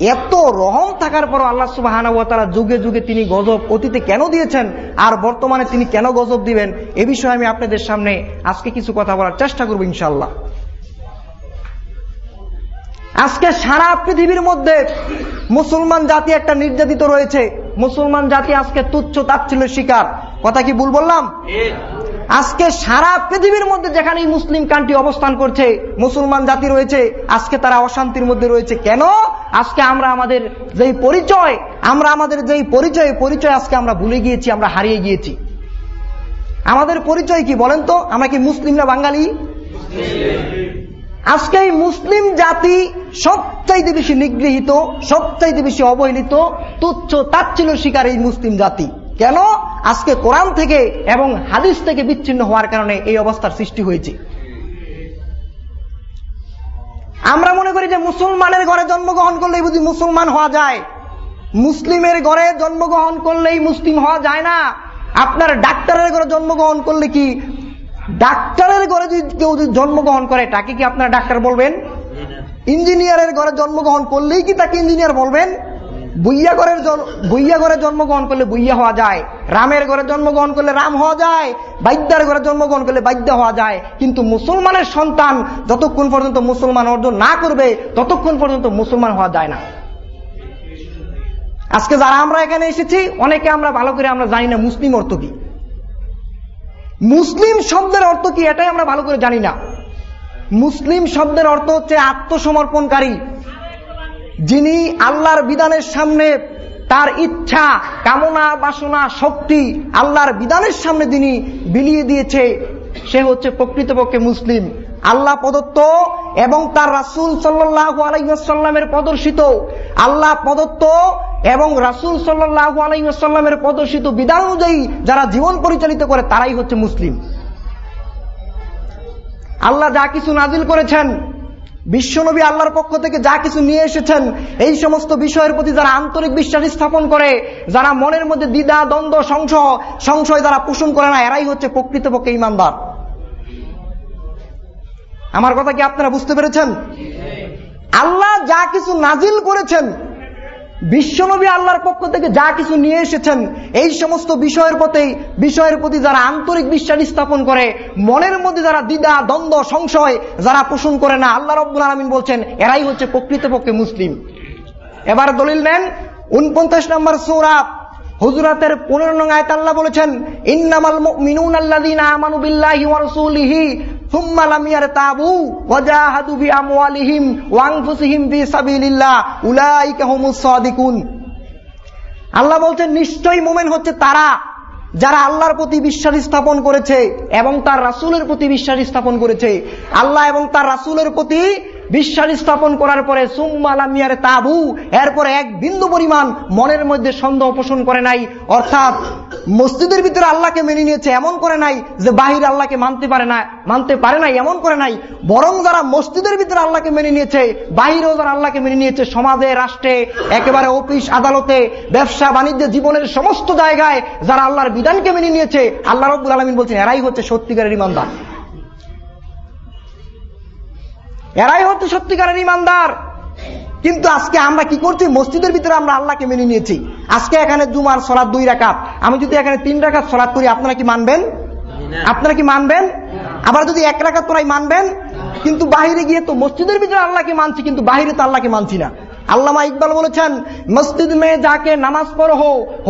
এত রহম থাকার পর আল্লাহ সুবাহ যুগে যুগে তিনি গজব অতীতে কেন দিয়েছেন? আর বর্তমানে তিনি কেন গজব দিবেন? এ বিষয়ে আমি আপনাদের সামনে আজকে কিছু কথা বলার চেষ্টা করব ইনশাল্লাহ আজকে সারা পৃথিবীর মধ্যে মুসলমান জাতি একটা নির্যাতিত রয়েছে। মুসলমান জাতি আজকে তুচ্ছ তাচ্ছিল শিকার। কথা কি ভুল বললাম? আজকে সারা পৃথিবীর মধ্যে যেখানে মুসলিম কান্ট্রি অবস্থান করছে মুসলমান জাতি রয়েছে আজকে তারা অশান্তির মধ্যে রয়েছে। কেন? আজকে আমরা আমাদের যেই পরিচয় আমরা আমাদের যেই পরিচয় পরিচয় আজকে আমরা ভুলে গিয়েছি আমরা হারিয়ে গিয়েছি। আমাদের পরিচয় কি বলেন তো? আমরা কি মুসলিম না বাঙালি? আজকে এই মুসলিম জাতি সবচাইতে বেশি নিগৃহীত সবচাইতে বেশি অবহেলিত তুচ্ছ তাচ্ছিল শিকার এই মুসলিম জাতি। কেন? আজকে কোরআন থেকে এবং হাদিস থেকে বিচ্ছিন্ন হওয়ার কারণে এই অবস্থার সৃষ্টি হয়েছে। আমরা মনে করি যে মুসলমানের ঘরে জন্মগ্রহণ করলেই বুঝি মুসলমান হওয়া যায়। মুসলিমের ঘরে জন্মগ্রহণ করলেই মুসলিম হওয়া যায় না। আপনার ডাক্তারের ঘরে জন্মগ্রহণ করলে কি? ডাক্তারের ঘরে যদি কেউ যদি জন্মগ্রহণ করে তাকে কি আপনার ডাক্তার বলবেন? ইঞ্জিনিয়ারের ঘরে জন্মগ্রহণ করলেই কি তাকে ইঞ্জিনিয়ার বলবেন? বুইয়া ঘরের বুইয়া ঘরে জন্মগ্রহণ করলে বুইয়া হওয়া যায়। রামের ঘরে জন্মগ্রহণ করলে রাম হওয়া যায়। বাদ্যার ঘরে জন্মগ্রহণ করলে বাদ্য হওয়া যায়। কিন্তু মুসলমানের সন্তান যতক্ষণ পর্যন্ত মুসলমান অর্জন না করবে, ততক্ষণ পর্যন্ত মুসলমান হওয়া যায় না। আজকে যারা আমরা এখানে এসেছি, অনেকে আমরা ভালো করে আমরা জানি না মুসলিম অর্থ কি। মুসলিম শব্দের অর্থ কি এটাই আমরা ভালো করে জানি না। মুসলিম শব্দের অর্থ হচ্ছে আত্মসমর্পণকারী। যিনি আল্লাহর বিধানের সামনে তার ইচ্ছা, কামনা, বাসনা, শক্তি আল্লাহর বিধানের সামনে তিনি বিলিয়ে দিয়েছে, সে হচ্ছে প্রকৃতপক্ষে মুসলিম। আল্লাহ প্রদত্ত এবং তার রাসুল সাল্লাহ আলাইসাল্লামের প্রদর্শিত। আল্লাহ প্রদত্ত এবং রাসুল সাল্লাহ আলাইসাল্লামের প্রদর্শিত বিধান অনুযায়ী যারা জীবন পরিচালিত করে, তারাই হচ্ছে মুসলিম। আল্লাহ যা কিছু নাজিল করেছেন বিশ্বনবী আল্লাহর পক্ষ থেকে যা কিছু নিয়ে এসেছেন এই সমস্ত বিষয়ের প্রতি যারা আন্তরিক বিশ্বাস স্থাপন করে যারা মনের মধ্যে দ্বিধা দ্বন্দ্ব সংশয় সংশয় যারা পোষণ করে না এরাই হচ্ছে প্রকৃতপক্ষে ইমানদার। আমার কথা কি আপনারা বুঝতে পেরেছেন? আল্লাহ যা কিছু নাজিল করেছেন বিশ্বনবী আল্লাহর পক্ষ থেকে যা কিছু নিয়ে এসেছেন, এই সমস্ত বিষয়ের প্রতি বিষয়ের প্রতি যারা আন্তরিক বিশ্বাস স্থাপন করে, মনের মধ্যে যারা দ্বিধা, দ্বন্দ্ব, সংশয় যারা পোষণ করে না, আল্লাহ রব্বুল আলমিন বলছেন, এরাই হচ্ছে প্রকৃতপক্ষে মুসলিম। এবার দলিল নেন, উনপঞ্চাশ নম্বর সৌরাব হুজরাতের পনেরো নং আয়ত আল্লাহ বলেছেন, ইন্নামাল মিনুন আল্লাদিন আমানু বিল্লাহি ওয়া ثم لم يرتابوا وجاهدوا بأموالهم وأنفسهم في سبيل الله أولئك هم الصادقون আল্লাহ বলছেন নিশ্চয়ই মোমেন হচ্ছে তারা যারা আল্লাহর প্রতি বিশ্বাস স্থাপন করেছে এবং তার রাসুলের প্রতি বিশ্বাস স্থাপন করেছে আল্লাহ এবং তার রাসুলের প্রতি বিশ্বাস স্থাপন করার পরে সুম্মালামিয়ার তাবু, এরপরে এক বিন্দু পরিমাণ মনের মধ্যে সন্দেহ পোষণ করে নাই। অর্থাৎ মসজিদের ভিতরে আল্লাহকে মেনে নিয়েছে এমন করে নাই যে বাহির আল্লাহকে মানতে পারে না, মানতে পারে নাই, এমন করে নাই। বরং যারা মসজিদের ভিতরে আল্লাহকে মেনে নিয়েছে, বাহিরেও যারা আল্লাহকে মেনে নিয়েছে, সমাজে, রাষ্ট্রে, একেবারে অফিস, আদালতে, ব্যবসা, বাণিজ্য, জীবনের সমস্ত জায়গায় যারা আল্লাহর বিধানকে মেনে নিয়েছে, আল্লাহ রব্বুল আলমিন বলছেন, এরাই হচ্ছে সত্যিকারের ইমানদার। এরাই হচ্ছে সত্যিকারের ইমানদার। কিন্তু আজকে আমরা কি করছি? মসজিদের ভিতরে আমরা আল্লাহকে মেনে নিয়েছি। আজকে এখানে জুমার সলাদ দুই রাকাত। আমি যদি এখানে তিন রাকাত সলাদ করি, আপনারা কি মানবেন? আপনারা কি মানবেন? আবার যদি এক রাকাত তোরাই মানবেন? কিন্তু বাহিরে গিয়ে তো মসজিদের ভিতরে আল্লাহকে মানছি, কিন্তু বাহিরে তো আল্লাহকে মানছি না। আল্লামা ইকবাল বলেছেন, মসজিদ মে যাকে নামাজ পড়ো,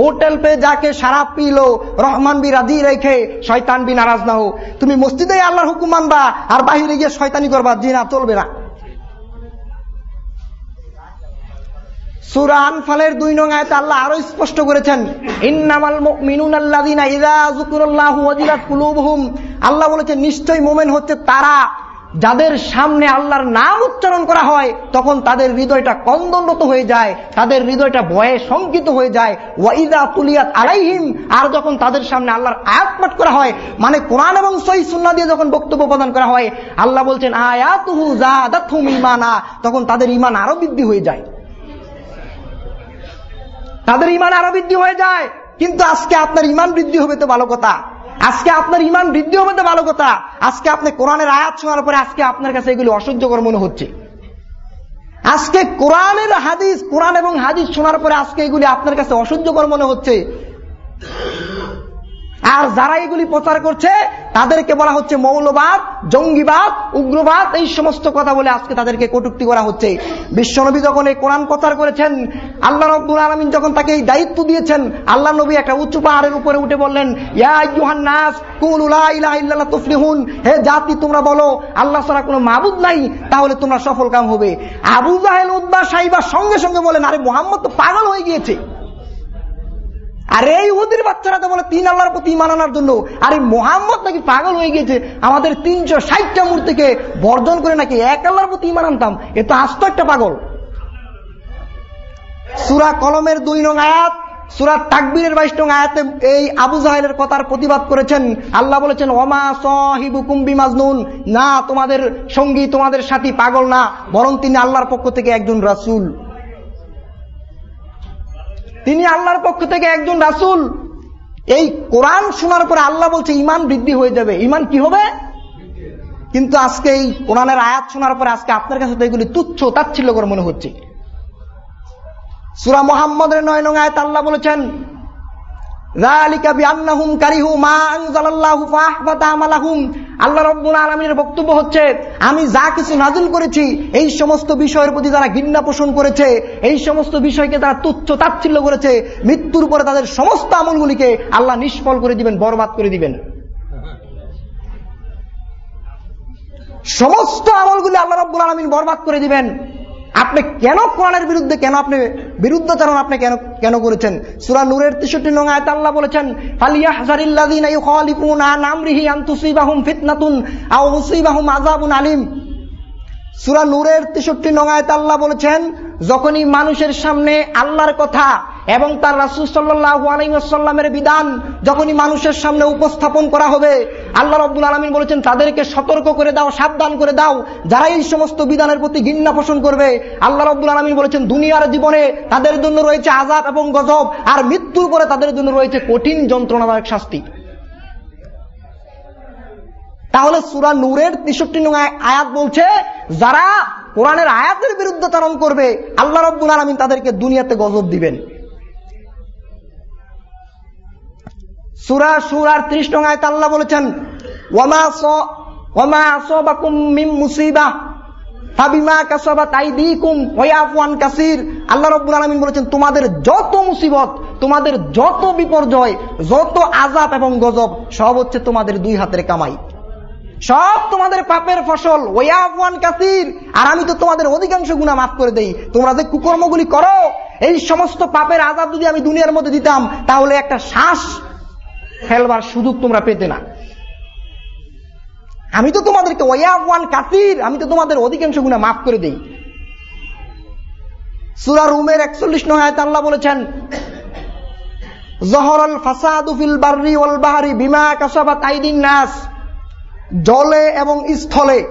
হোটেল পে যাকে সারাপ পি লো রহমান বি রাজি রেখে শয়তান বি নারাজ না হো তুমি মসজিদে আল্লাহর হুকুম মানবা, আর বাহিরে গিয়ে শয়তানি করবা জি না চলবে না। সুরা আনফালের দুই নং আয়তে আল্লাহ আরও স্পষ্ট করেছেন, ইন্নামাল মিনুন আল্লাদিনা ইদা জুকুরুল্লাহু ওয়াজিলাত কুলুবহুম। আল্লাহ বলেছেন, নিশ্চয়ই মোমেন হচ্ছে তারা যাদের সামনে আল্লাহর নাম উচ্চারণ করা হয়, তখন তাদের হৃদয়টা কন্দনরত হয়ে যায়, তাদের হৃদয়টা ভয়ে শঙ্কিত হয়ে যায়। ওয়াইদা তুলিয়াত আলাইহিম, আর যখন তাদের সামনে আল্লাহর আয়াত পাঠ করা হয় মানে কোরআন এবং সই সুন্না দিয়ে যখন বক্তব্য প্রদান করা হয়, আল্লাহ বলছেন, আয়াতুহু তখন তাদের ইমান আরও বৃদ্ধি হয়ে যায়। তাদের ইমান আরও বৃদ্ধি হয়ে যায়। কিন্তু আজকে আপনার ইমান বৃদ্ধি হবে তো ভালো কথা। আজকে আপনার ইমান বৃদ্ধি হবে ভালো কথা। আজকে আপনি কোরআনের আয়াত শোনার পরে আজকে আপনার কাছে এগুলি অসহ্যকর মনে হচ্ছে। আজকে কোরআনের হাদিস, কোরআন এবং হাদিস শোনার পরে আজকে এগুলি আপনার কাছে অসহ্যকর মনে হচ্ছে। আর যারা এগুলি প্রচার করছে, তাদেরকে বলা হচ্ছে মৌলবাদ, জঙ্গিবাদ, উগ্রবাদ, এই সমস্ত কথা বলে আজকে তাদেরকে কটুক্তি করা হচ্ছে। বিশ্বনবী যখন এই কোরআন প্রচার করেছেন, আল্লাহ রব্বুল আলমিন যখন তাকে এই দায়িত্ব দিয়েছেন, আল্লাহ নবী একটা উঁচু পাহাড়ের উপরে উঠে বললেন তুফলিহুন, হে জাতি, তোমরা বলো, আল্লাহ ছাড়া কোনো মাবুদ নাই, তাহলে তোমরা সফল কাম হবে। আবু জাহেল সাইবার সঙ্গে সঙ্গে বলেন, আরে মোহাম্মদ তো পাগল হয়ে গিয়েছে। আর এই ওদের বাচ্চারা তো বলে তিন আল্লাহর প্রতি ইমান আনার জন্য। আর এই মোহাম্মদ নাকি পাগল হয়ে গিয়েছে। আমাদের তিনশো ষাটটা মূর্তিকে বর্জন করে নাকি এক আল্লাহর প্রতি ইমান আনতাম। এ তো আস্ত একটা পাগল। সুরা কলমের দুই নং আয়াত, সুরা তাকবীরের বাইশ নং আয়াতে এই আবু জাহেলের কথার প্রতিবাদ করেছেন। আল্লাহ বলেছেন, ওমা সহিবুকুম বিমাজনুন। না, তোমাদের সঙ্গী তোমাদের সাথী পাগল না, বরং তিনি আল্লাহর পক্ষ থেকে একজন রাসূল। তিনি আল্লাহর পক্ষ থেকে একজন রাসুল। এই কোরআন শোনার পরে আল্লাহ বলছে, ইমান বৃদ্ধি হয়ে যাবে। ইমান কি হবে? কিন্তু আজকে এই কোরআনের আয়াত শোনার পরে আজকে আপনার কাছে তো এগুলি তুচ্ছ তাচ্ছিল্য করে মনে হচ্ছে। সুরা মোহাম্মদের নয় নয় আয়াত আল্লাহ বলেছেন বক্তব্য হচ্ছে, আমি যা কিছু নাজিল করেছি, এই সমস্ত বিষয়ের প্রতি যারা ঘৃণা পোষণ করেছে, এই সমস্ত বিষয়কে তারা তুচ্ছ তাচ্ছিল্য করেছে, মৃত্যুর পরে তাদের সমস্ত আমলগুলিকে আল্লাহ নিষ্ফল করে দিবেন, বরবাদ করে দিবেন। সমস্ত আমলগুলি আল্লাহ রব্বুল আলমিন বরবাদ করে দিবেন। আপনি কেন কোরআনের বিরুদ্ধে কেন আপনি বিরুদ্ধাচরণ আপনি কেন কেন করেছেন? সুরা নূরের তেষট্টি নং আয়ত আল্লাহ বলেছেন আলিম। সুরা নূরের তেষট্টি নং আয়ত আল্লাহ বলেছেন, যখনই মানুষের সামনে আল্লাহর কথা এবং তার রাসুল সাল্লাহামের বিধান যখনই মানুষের সামনে উপস্থাপন করা হবে, আল্লাহ রব্বুল আলমিন বলেছেন, তাদেরকে সতর্ক করে দাও, সাবধান করে দাও। যারা এই সমস্ত বিধানের প্রতি ঘৃণা পোষণ করবে, আল্লাহ রব্বুল আলমিন বলেছেন, দুনিয়ার জীবনে তাদের জন্য রয়েছে আজাদ এবং গজব, আর মৃত্যুর পরে তাদের জন্য রয়েছে কঠিন যন্ত্রণাদায়ক শাস্তি। তাহলে সুরা নূরের তেষট্টি নং আয়াত বলছে, যারা কোরআনের আয়াতের বিরুদ্ধাচরণ করবে, আল্লাহ রব্বুল আলমিন তাদেরকে দুনিয়াতে গজব দিবেন। সুরা সুরার ত্রিশ নং আয়াত আল্লাহ বলেছেন, তোমাদের যত মুসিবত, তোমাদের যত বিপর্যয়, যত আযাব এবং গজব, সব হচ্ছে তোমাদের দুই হাতের কামাই। সব তোমাদের পাপের ফসল, ওয়াফওয়ান কাসির। আর আমি তো তোমাদের অধিকাংশ গুণা মাফ করে দেই। তোমরা যে কুকর্মগুলি করো, এই সমস্ত পাপের আজাব যদি আমি দুনিয়ার মধ্যে দিতাম, তাহলে একটা শ্বাস ফেলবার সুযোগ তোমরা পেতে না। আমি তো তোমাদেরকে ওয়ান কাসির, আমি তো তোমাদের অধিকাংশ গুণা মাফ করে দেই। সুরা রুমের একচল্লিশ নহায়ত আল্লাহ বলেছেন, জহরল বাহারি বিমা কাসাবাত আইদিন নাস। জলে এবং স্থলে,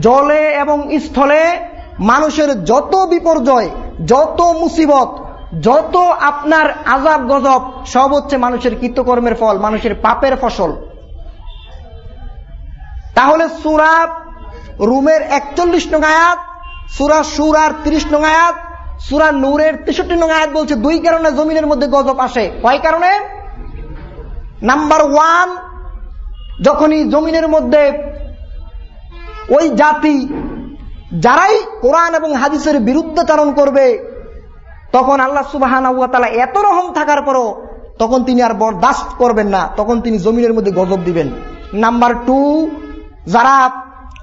জলে এবং স্থলে মানুষের যত বিপর্যয়, যত মুসিবত, যত আপনার আজাব গজব, সব হচ্ছে মানুষের কৃতকর্মের ফল, মানুষের পাপের ফসল। তাহলে সুরা রুমের একচল্লিশ নং আয়াত, সুরা সুরার তিরিশ নং আয়াত, সুরা নূরের তেষট্টি নং আয়াত বলছে, দুই কারণে জমিনের মধ্যে গজব আসে। কয় কারণে? নাম্বার ওয়ান যখনই জমিনের মধ্যে ওই জাতি, যারাই কোরআন এবং হাদিসের বিরুদ্ধাচারণ করবে, তখন আল্লাহ সুবাহ এত রহম থাকার পরও তখন তিনি আর বরদাস্ত করবেন না, তখন তিনি জমিনের মধ্যে গজব দিবেন। নাম্বার টু, যারা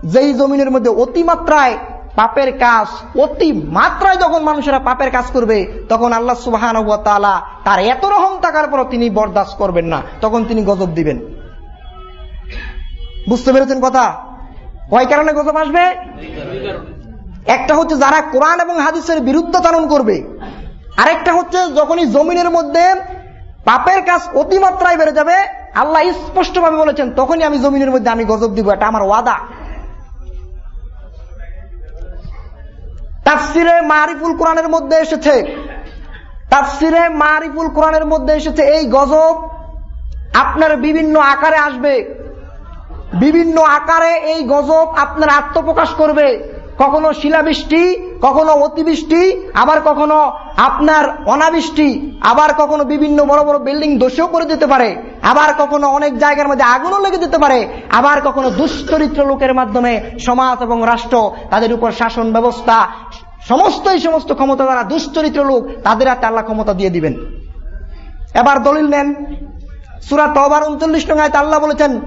যেই জমিনের মধ্যে অতিমাত্রায় পাপের কাজ অতি মাত্রায় যখন মানুষেরা পাপের কাজ করবে, তখন আল্লাহ সুবাহ তার এত রহম থাকার পরও তিনি বরদাস্ত করবেন না, তখন তিনি গজব দিবেন। বুঝতে পেরেছেন কথা? কয় কারণে গজব আসবে? একটা হচ্ছে যারা কোরআন এবং হাদিসের বিরুদ্ধাচারণ করবে। আরেকটা হচ্ছে যখনই জমিনের মধ্যে পাপের কাজ অতিমাত্রায় বেড়ে যাবে, আল্লাহ স্পষ্টভাবে বলেছেন, তখনই আমি জমিনের মধ্যে আমি গজব দিব। এটা আমার ওয়াদা। তাফসিরে মারিফুল কোরআনের মধ্যে এসেছে। তাফসিরে মারিফুল কোরআনের মধ্যে এসেছে, এই গজব আপনার বিভিন্ন আকারে আসবে। বিভিন্ন আকারে এই গজব আপনার আত্মপ্রকাশ করবে। কখনো শিলাবৃষ্টি, কখনো অতিবৃষ্টি, আবার কখনো আপনার অনাবৃষ্টি, আবার কখনো বিভিন্ন বড় বড় বিল্ডিং দোষেও করে যেতে পারে। আবার কখনো অনেক জায়গার মধ্যে আগুনও লেগে যেতে পারে। আবার কখনো দুশ্চরিত্র লোকের মাধ্যমে সমাজ এবং রাষ্ট্র তাদের উপর শাসন ব্যবস্থা, সমস্ত এই সমস্ত ক্ষমতা দ্বারা দুশ্চরিত্র লোক তাদের হাতে আল্লাহ ক্ষমতা দিয়ে দিবেন। এবার দলিল নেন। সুরা তবার উনচল্লিশ টাকায় আল্লাহ বলেছেন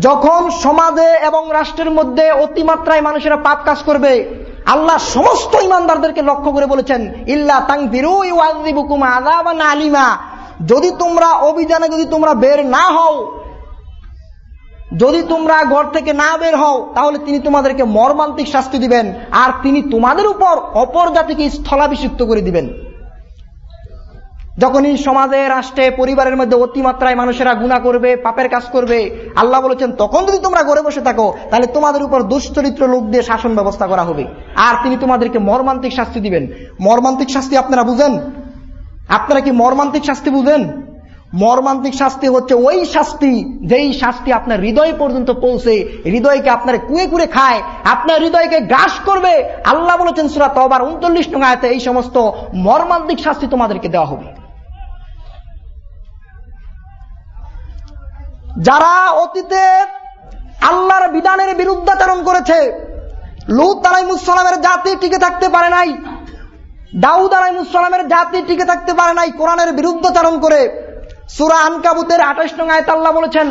যখন সমাজে এবং রাষ্ট্রের মধ্যে অতিমাত্রায় মানুষেরা পাপ কাজ করবে, আল্লাহ সমস্ত ইমানদারদেরকে লক্ষ্য করে বলেছেন, ইল্লা তাং ফিরু ইউ আদিবুকুম আজাবান আলিমা। যদি তোমরা অভিযানে যদি তোমরা বের না হও, যদি তোমরা ঘর থেকে না বের হও, তাহলে তিনি তোমাদেরকে মর্মান্তিক শাস্তি দিবেন, আর তিনি তোমাদের উপর অপর জাতিকে স্থলাভিষিক্ত করে দিবেন। যখনই সমাজে, রাষ্ট্রে, পরিবারের মধ্যে অতিমাত্রায় মানুষেরা গুণা করবে, পাপের কাজ করবে, আল্লাহ বলেছেন, তখন যদি তোমরা ঘরে বসে থাকো, তাহলে তোমাদের উপর দুশ্চরিত্র লোক দিয়ে শাসন ব্যবস্থা করা হবে। আর তিনি তোমাদেরকে মর্মান্তিক শাস্তি দিবেন। মর্মান্তিক শাস্তি আপনারা বুঝেন? আপনারা কি মর্মান্তিক শাস্তি বুঝেন? মর্মান্তিক শাস্তি হচ্ছে ওই শাস্তি, যেই শাস্তি আপনার হৃদয় পর্যন্ত পৌঁছে, হৃদয়কে আপনার কুয়ে কুয়ে খায়, আপনার হৃদয়কে গ্রাস করবে। আল্লাহ বলেছেন সুরা তবার উনচল্লিশ টাকাতে এই সমস্ত মর্মান্তিক শাস্তি তোমাদেরকে দেওয়া হবে। যারা অতীতে আল্লাহর বিধানের বিরুদ্ধাচরণ করেছে, লুত আলাইমুসালামের জাতি টিকে থাকতে পারে নাই, দাউদ আলাইমুসালামের জাতি টিকে থাকতে পারে নাই, কোরআনের বিরুদ্ধাচরণ করে, সুরা আঠাশ বলেছেন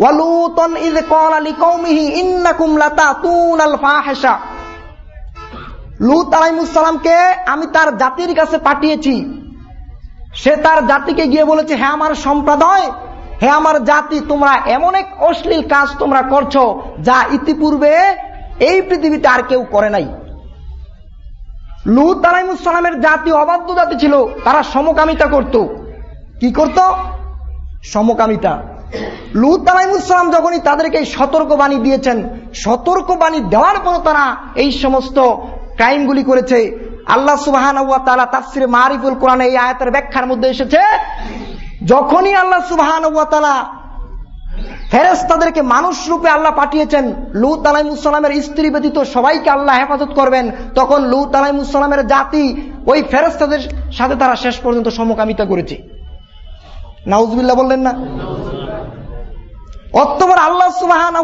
ওয়ালুতন ইজ আলী কৌমিহি লাতাতুন আল লুত আমি তার জাতির কাছে পাঠিয়েছি। সে তার জাতিকে গিয়ে বলেছে হ্যাঁ আমার সম্প্রদায় হে আমার জাতি, তোমরা এমন এক অশ্লীল কাজ তোমরা করছ যা ইতিপূর্বে এই পৃথিবীতে আর কেউ করে নাই। লুত আলাইমুসালামের জাতি অবাধ্য জাতি ছিল, তারা সমকামিতা করত। কি করত? সমকামিতা। লুত আলাইমুসালাম যখনই তাদেরকে সতর্কবাণী দিয়েছেন, সতর্কবাণী দেওয়ার পর তারা এই সমস্ত ক্রাইমগুলি করেছে। আল্লাহ সুবাহান তাফসির মারিফুল কোরআন এই আয়াতের ব্যাখ্যার মধ্যে এসেছে যখনই আল্লাহ সুবাহান ফেরেস তাদেরকে মানুষ রূপে আল্লাহ পাঠিয়েছেন, লুত আলাইমুসালামের স্ত্রী ব্যতীত সবাইকে আল্লাহ হেফাজত করবেন, তখন লুত আলাইমুসালামের জাতি ওই ফেরেস্তাদের সাথে তারা শেষ পর্যন্ত সমকামিতা করেছে। নাউজবিল্লা বললেন না? অত্তবার আল্লাহ সুবাহান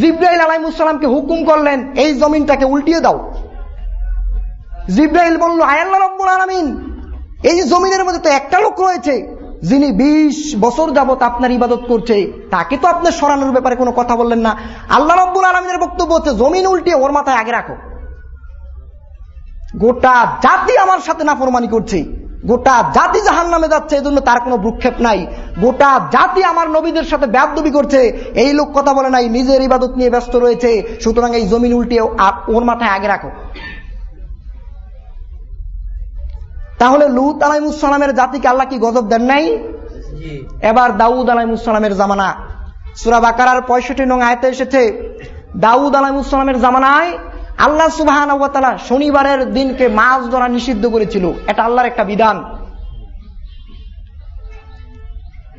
জিব্রাইল আলাইমুসালামকে হুকুম করলেন, এই জমিনটাকে উল্টিয়ে দাও। জিব্রাইল বলল আয়াল্লাহ রব্বুল আলমিন এই জমিনের মধ্যে তো একটা লোক রয়েছে, যিনি ২০ বছর যাবত আপনার ইবাদত করছে, তাকে তো আপনার সরানোর ব্যাপারে কোনো কথা বললেন না। আল্লাহ রব্বুল আলমিনের বক্তব্য হচ্ছে, জমিন উল্টিয়ে ওর মাথায় আগে রাখো। গোটা জাতি আমার সাথে না নাফরমানি করছে। গোটা জাতি জাহান নামে যাচ্ছে, এই জন্য তার কোনো ভ্রুক্ষেপ নাই। গোটা জাতি আমার নবীদের সাথে ব্যাপদবি করছে। এই লোক কথা বলে নাই, নিজের ইবাদত নিয়ে ব্যস্ত রয়েছে। সুতরাং এই জমিন উল্টিয়ে ওর মাথায় আগে রাখো। তাহলে লুত আলাইমুসালামের জাতিকে আল্লাহ কি গজব দেন নাই? এবার দাউদ আলাইমুসালামের জামানা। সুরা বাকার পঁয়ষট্টি নং আয়তে এসেছে দাউদ আলাইমুসালামের জামানায় আল্লাহ সুবাহান শনিবারের দিনকে মাছ ধরা নিষিদ্ধ করেছিল। এটা আল্লাহর একটা বিধান।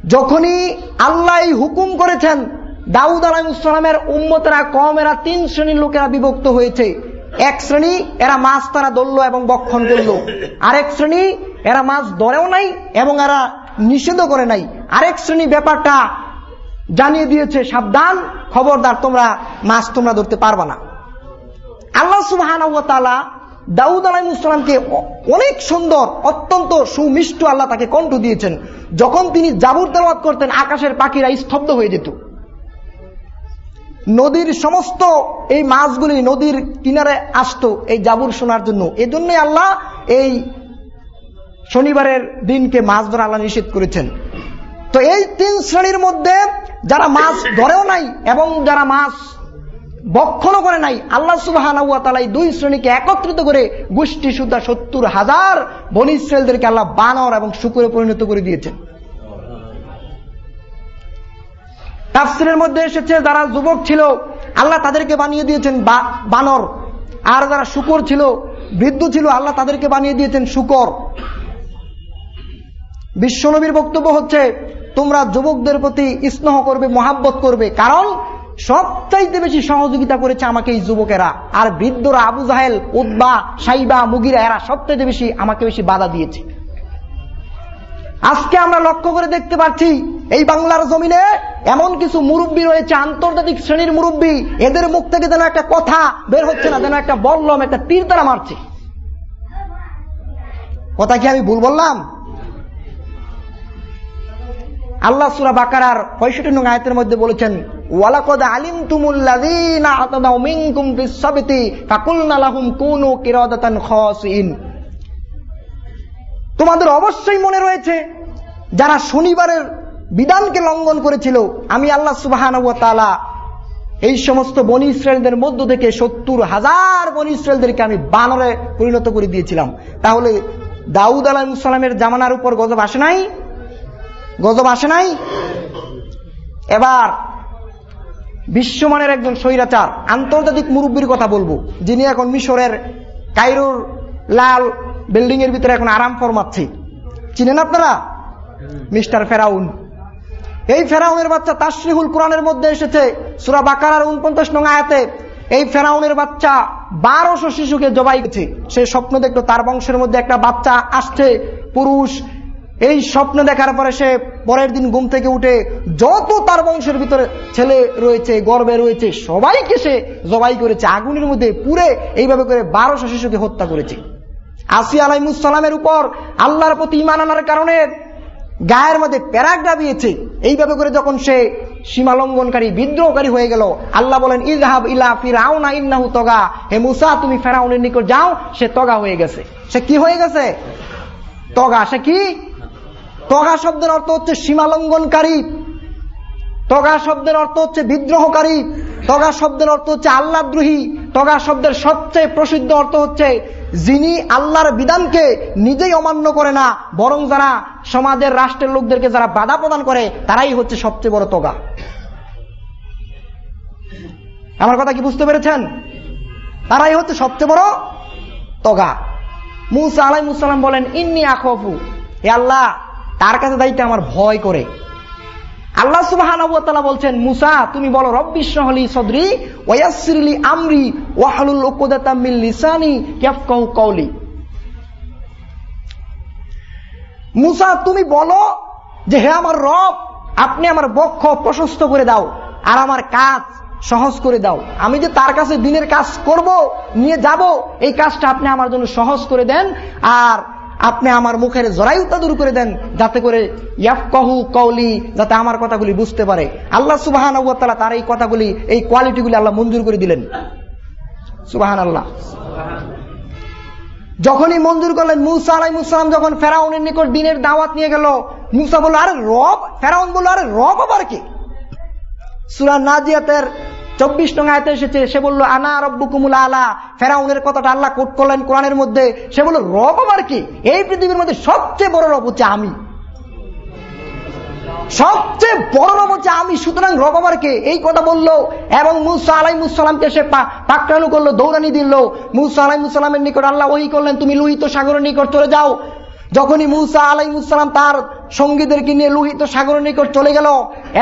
যখনই আল্লাহ হুকুম করেছেন দাউদ আলাইমুসালামের উম্মতেরা কমেরা তিন শ্রেণির লোকেরা বিভক্ত হয়েছে। এক শ্রেণি, এরা মাছ তারা ধরলো এবং বক্ষণ করল। আরেক শ্রেণি, এরা মাছ ধরেও নাই এবং এরা নিষেধ করে নাই। আরেক শ্রেণি ব্যাপারটা জানিয়ে দিয়েছে, সাবধান, খবরদার, তোমরা মাছ তোমরা ধরতে পারবা না। আল্লাহ সুবাহান দাউদ আলাইমুসলামকে অনেক সুন্দর, অত্যন্ত সুমিষ্ট আল্লাহ তাকে কণ্ঠ দিয়েছেন। যখন তিনি জাবুর তেলাওয়াত করতেন, আকাশের পাখিরা স্তব্ধ হয়ে যেত। নদীর সমস্ত এই মাছগুলি নদীর কিনারে আসতো এই জাবুর শোনার জন্য। এই জন্যই আল্লাহ এই শনিবারের দিনকে মাছ ধরা আল্লাহ নিষেধ করেছেন। তো এই তিন শ্রেণির মধ্যে যারা মাছ ধরেও নাই এবং যারা মাছ বক্ষণও করে নাই, আল্লাহ সুবাহ দুই শ্রেণীকে একত্রিত করে গোষ্ঠী সুদ্ধা সত্তর হাজার বনি ইসরায়েলদেরকে আল্লাহ বানর এবং শুকুরে পরিণত করে দিয়েছেন। তাফসিরের মধ্যে এসেছে, যারা যুবক ছিল, আল্লাহ তাদেরকে বানিয়ে দিয়েছেন বানর। আর যারা শুকর ছিল, বৃদ্ধ ছিল, আল্লাহ তাদেরকে বানিয়ে দিয়েছেন শুকর। বিশ্বনবীর বক্তব্য হচ্ছে, তোমরা যুবকদের প্রতি স্নেহ করবে, মহাব্বত করবে। কারণ, সবচাইতে বেশি সহযোগিতা করেছে আমাকে এই যুবকেরা। আর বৃদ্ধরা আবু জাহেল উদ্বা সাইবা, মুগিরা, এরা সবচাইতে বেশি আমাকে বেশি বাধা দিয়েছে। আজকে আমরা লক্ষ্য করে দেখতে পাচ্ছি, এই বাংলার জমিনে এমন কিছু মুরব্বী রয়েছে, আন্তর্জাতিক শ্রেণির মুরব্বী, এদের মুখ থেকে যেন একটা কথা বের হচ্ছে না, যেন একটা বললম, একটা তীর তারা মারছে। কথা কি আমি ভুল বললাম? আল্লাহ সুরা বাকার পঁয়ষট্টি নং আয়তের মধ্যে বলেছেন, ওয়ালাকদ আলিম খাসিন তোমাদের অবশ্যই মনে রয়েছে, যারা শনিবারের বিধানকে লঙ্ঘন করেছিল, আমি আল্লাহ সুবাহান এই সমস্ত বনি ইসরায়েলদের মধ্য থেকে সত্তর হাজার বনি ইসরায়েলদেরকে আমি বানরে পরিণত করে দিয়েছিলাম। তাহলে দাউদ আলাহিসাল্লামের জামানার উপর গজব আসে নাই? গজব আসে নাই? এবার বিশ্বমানের একজন স্বৈরাচার, আন্তর্জাতিক মুরব্বীর কথা বলব, যিনি এখন মিশরের কাইরুর লাল বিল্ডিং এর ভিতরে এখন আরাম ফরমাচ্ছে। চিনেন আপনারা? মিস্টার ফেরাউন। এই ফেরাউনের বাচ্চা তাশরিহুল কোরআনের মধ্যে এসেছে, সুরা বাকার উনপঞ্চাশ নং আয়াতে। এই ফেরাউনের বাচ্চা বারোশো শিশুকে জবাই গেছে সে স্বপ্ন দেখল, তার বংশের মধ্যে একটা বাচ্চা আসছে, পুরুষ। এই স্বপ্ন দেখার পরে সে পরের দিন ঘুম থেকে উঠে যত তার বংশের ভিতরে ছেলে রয়েছে, গর্বে রয়েছে, সবাইকে সে জবাই করেছে। আগুনের মধ্যে পুরে এইভাবে করে বারোশো শিশুকে হত্যা করেছে। আসি আলাইমুসালামের উপর আল্লাহর প্রতি ইমান আনার কারণে গায়ের মধ্যে প্যারাগ দাবিয়েছে। এইভাবে করে যখন সে সীমালঙ্ঘনকারী, বিদ্রোহকারী হয়ে গেল, আল্লাহ বলেন ইজহাব ইলা ফিরাউনা ইন্নাহু তগা। হে মুসা, তুমি ফেরাউনের নিকট যাও, সে তগা হয়ে গেছে। সে কি হয়ে গেছে? তগা। সে কি? তগা শব্দের অর্থ হচ্ছে সীমালঙ্ঘনকারী। তগা শব্দের অর্থ হচ্ছে বিদ্রোহকারী, তগা শব্দের অর্থ হচ্ছে আল্লাহদ্রোহী তগা শব্দের সবচেয়ে প্রসিদ্ধ অর্থ হচ্ছে যিনি আল্লাহর বিধানকে নিজেই অমান্য করে না, বরং যারা সমাজের রাষ্ট্রের লোকদেরকে যারা বাধা প্রদান করে, তারাই হচ্ছে সবচেয়ে বড় তগা। আমার কথা কি বুঝতে পেরেছেন? তারাই হচ্ছে সবচেয়ে বড় তগা। মুসা আলাই মুসালাম বলেন, ইন্নি আখফু এ আল্লাহ, তার কাছে দায়িত্ব আমার ভয় করে। আল্লাহ সুবাহ বলছেন, মুসা, তুমি বলো রব্বিশ্বহলি সদরি ওয়াসিরলি আমরি ওয়াহালুল ওকদাতামিল লিসানি মুসা, তুমি বলো যে, হে আমার রব, আপনি আমার বক্ষ প্রশস্ত করে দাও আর আমার কাজ সহজ করে দাও। আমি যে তার কাছে দিনের কাজ করব, নিয়ে যাব, এই কাজটা আপনি আমার জন্য সহজ করে দেন আর আপনি আমার মুখের জরায়ুতা দূর করে দেন যাতে করে ইয়াফকাহু কৌলি যাতে আমার কথাগুলি বুঝতে পারে। আল্লাহ সুবাহান তার এই কথাগুলি, এই কোয়ালিটিগুলি আল্লাহ মঞ্জুর করে দিলেন। সুবাহান আল্লাহ যখনই মঞ্জুর করলেন, মুসা আলাই মুসালাম যখন ফেরাউনের নিকট দিনের দাওয়াত নিয়ে গেল, মুসা বলল, আরে রব? ফেরাউন বলল, আরে রব আবার কি? সুরা নাজিয়াতের চব্বিশ নং আয়তে এসেছে, সে বলল, আনা রব্বু কুমুল আলা। ফেরাউনের কথাটা আল্লাহ কোট করলেন কোরআনের মধ্যে। সে বলল, রব আবার কি? এই পৃথিবীর মধ্যে সবচেয়ে বড় রব হচ্ছে আমি। সবচেয়ে বড় রব হচ্ছে আমি, সুতরাং রব আবার কে? এই কথা বলল, এবং মুসা আলাই মুসালামকে সে পাকড়ানো করল, দৌড়ানি দিল। মুসা আলাই মুসালামের নিকট আল্লাহ ওই করলেন, তুমি লোহিত সাগরের নিকট চলে যাও। যখনই মুসা আলাইমুসালাম তার সঙ্গীদেরকে নিয়ে লোহিত সাগরের নিকট চলে গেল,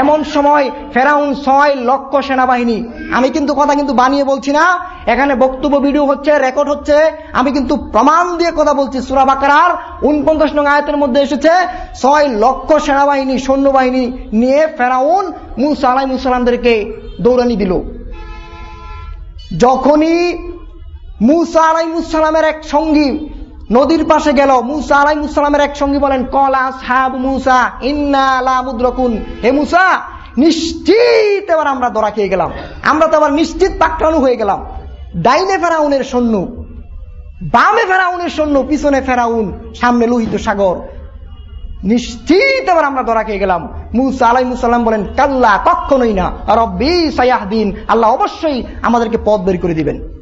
এমন সময় ফেরাউন ছয় লক্ষ সেনাবাহিনী, আমি কিন্তু কথা কিন্তু বানিয়ে বলছি না, এখানে বক্তব্য, ভিডিও হচ্ছে, রেকর্ড হচ্ছে, আমি কিন্তু প্রমাণ দিয়ে কথা বলছি। সুরাবাকার উনপঞ্চাশ নং আয়তের মধ্যে এসেছে, ছয় লক্ষ সেনাবাহিনী, সৈন্যবাহিনী নিয়ে ফেরাউন মুসা আলাইমুসালামদেরকে দৌড়ানি দিল। যখনই মুসা আলাইমুসালামের এক সঙ্গী নদীর পাশে গেল। মুসা আলাই মুসালামের এক সঙ্গী বলেন, কলা সাহাব মুসা, ইন্না হে মুসা, নিশ্চিত এবার আমরা দরা খেয়ে গেলাম। আমরা তো আবার নিশ্চিত পাকড়ানো হয়ে গেলাম। ডাইনে ফেরাউনের সৈন্য, বামে ফেরাউনের সৈন্য, পিছনে ফেরাউন, সামনে লোহিত সাগর। নিশ্চিত এবার আমরা ধরা খেয়ে গেলাম। মুসা আলাই মুসাল্লাম বলেন, কাল্লা কখনোই না। রব্বি সায়াহদিন। আল্লাহ অবশ্যই আমাদেরকে পথ বের করে দিবেন।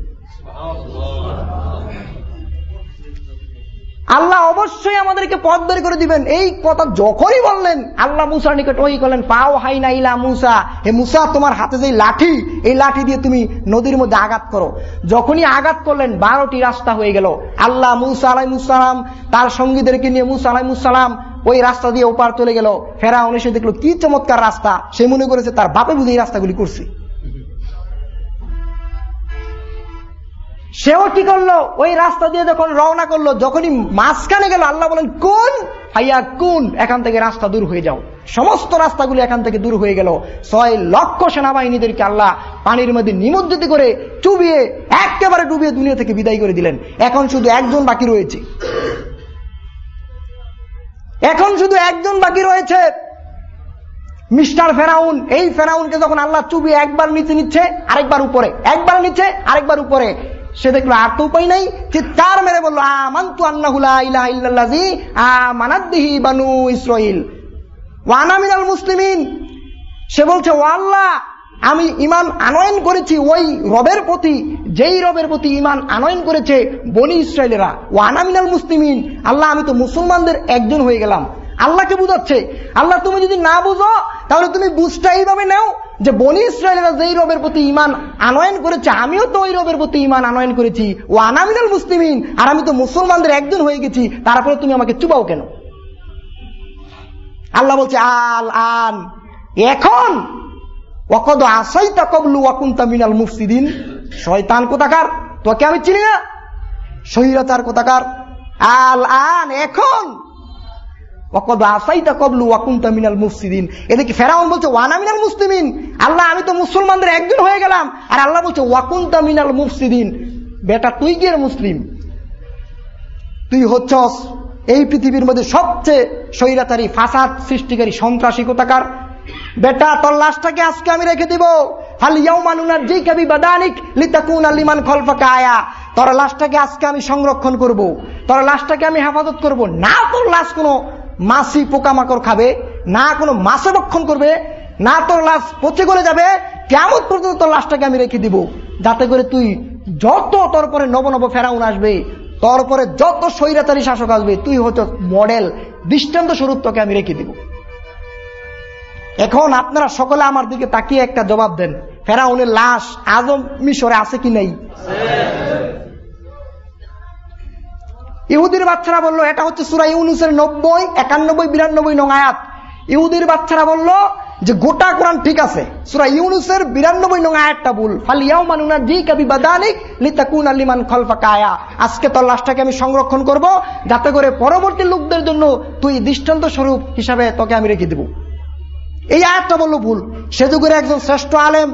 আল্লাহ অবশ্যই আমাদেরকে পথ বের করে দিবেন। এই কথা যখনই বললেন, আল্লাহ মুসার নিকট ওই করলেন, পাও হাই না ইলা মুসা। হে মুসা, তোমার হাতে যে লাঠি, এই লাঠি দিয়ে তুমি নদীর মধ্যে আঘাত করো। যখনই আঘাত করলেন, বারোটি রাস্তা হয়ে গেল। আল্লাহ মুসা আলাই মুসালাম তার সঙ্গীদেরকে নিয়ে মুসা আলাই মুসালাম ওই রাস্তা দিয়ে ওপার চলে গেল। ফেরা এসে দেখল, কি চমৎকার রাস্তা। সে মনে করেছে, তার বাপে বুঝে এই রাস্তাগুলি করছে। সেও কি করল? ওই রাস্তা দিয়ে যখন রওনা করল, যখনই মাঝখানে গেল, আল্লাহ বলেন, কোন? হাইয়া কোন? এখান থেকে রাস্তা দূর হয়ে যাও। সমস্ত রাস্তাগুলি এখান থেকে দূর হয়ে গেল। ছয় লক্ষ সেনাবাহিনীদেরকে আল্লাহ পানির মধ্যে নিমজ্জিত করে চুবিয়ে, একেবারে ডুবিয়ে দুনিয়া থেকে বিদায় করে দিলেন। এখন শুধু একজন বাকি রয়েছে। এখন শুধু একজন বাকি রয়েছে। মিস্টার ফেরাউন, এই ফেরাউনকে যখন আল্লাহ চুবিয়ে একবার নিচে নিচ্ছে, আরেকবার উপরে, একবার নিচে, আরেকবার উপরে সে দেখল, আর তো উপায় নাই। চিৎকার মেরে বলল, আমান্তু আন্নাহুলা ইলাহা ইল্লাল্লাযী আমানাত বিহি বানু ইসরাঈল। ওয়া আনা মুসলিমিন। সে বলছে, ও আল্লাহ, আমি ইমান আনয়ন করেছি ওই রবের প্রতি, যেই রবের প্রতি ইমান আনয়ন করেছে বনি ইসরায়েলেরা ও আনামিনাল মুসলিমিন। আল্লাহ, আমি তো মুসলমানদের একজন হয়ে গেলাম। আল্লাহকে বুঝাচ্ছে। আল্লাহ, তুমি যদি না বুঝো, তাহলে তুমি বুঝটা এইভাবে নাও যে বনি ইসরায়েলেরা যেই রবের প্রতি ইমান আনয়ন করেছে, আমিও তো ওই রবের প্রতি ইমান আনয়ন করেছি। ও আনামিনাল মুসলিমিন, আর আমি তো মুসলমানদের একজন হয়ে গেছি, তারপরে তুমি আমাকে চুবাও কেন? আল্লাহ বলছে, আল আন, এখন ওকদ আসাই তাকবলু ওয়াকুন্তা মিনাল মুফসিদিন। শয়তান কোথাকার? তোকে আমি চিনি না। সহিরতার কোথাকার? আল আন, এখন। আল্লাহ, আমি তো মুসলমানদের একজন হয়ে গেলাম। আর আল্লাহ বলছে ওয়াকুন্তা মিনাল মুফসিদিন। বেটা, তুই কি মুসলিম? তুই হচ্ছস এই পৃথিবীর মধ্যে সবচেয়ে স্বৈরাচারী, ফাসাদ সৃষ্টিকারী, সন্ত্রাসী কোথাকার? বেটা, তোর লাশটাকে আজকে আমি রেখে দিব। তোর লাশটাকে আজকে আমি সংরক্ষণ করব। তোর লাশটাকে আমি হেফাজত করব। না, তোর লাশ কোনো মাসি পোকামাকড় খাবে, না কোনো মাছে ভক্ষণ করবে, না তোর লাশ পচে করে যাবে কেমন পর্যন্ত তোর লাশটাকে আমি রেখে দিব। যাতে করে তুই যত তোর পরে নব নব ফেরাউন আসবে, তোর পরে যত স্বৈরাচারী শাসক আসবে, তুই হচ্ছে মডেল, দৃষ্টান্ত স্বরূপ তোকে আমি রেখে দিব। এখন আপনারা সকলে আমার দিকে তাকিয়ে একটা জবাব দেন, ফেরাউনের লাশ আজম মিশরে আছে কি নাই? ইহুদির বাচ্চারা বলল, এটা হচ্ছে সুরা ইউনুসের নব্বই, একানব্বই, বিরানব্বই নং আয়াত। ইহুদির বাচ্চারা বলল যে, গোটা কোরআন ঠিক আছে, সুরা ইউনুসের বিরানব্বই নং আয়াতটা ভুল। ফালিয়াও মানুনা জি কাবি বাদানিক লিতাকুন আলিমান খলফা কায়া আজকে তোর লাশটাকে আমি সংরক্ষণ করব, যাতে করে পরবর্তী লোকদের জন্য তুই দৃষ্টান্ত স্বরূপ হিসাবে তোকে আমি রেখে দেব। এই আয়াতটা বলল ভুল। সে যুগের একজন শ্রেষ্ঠ আলেম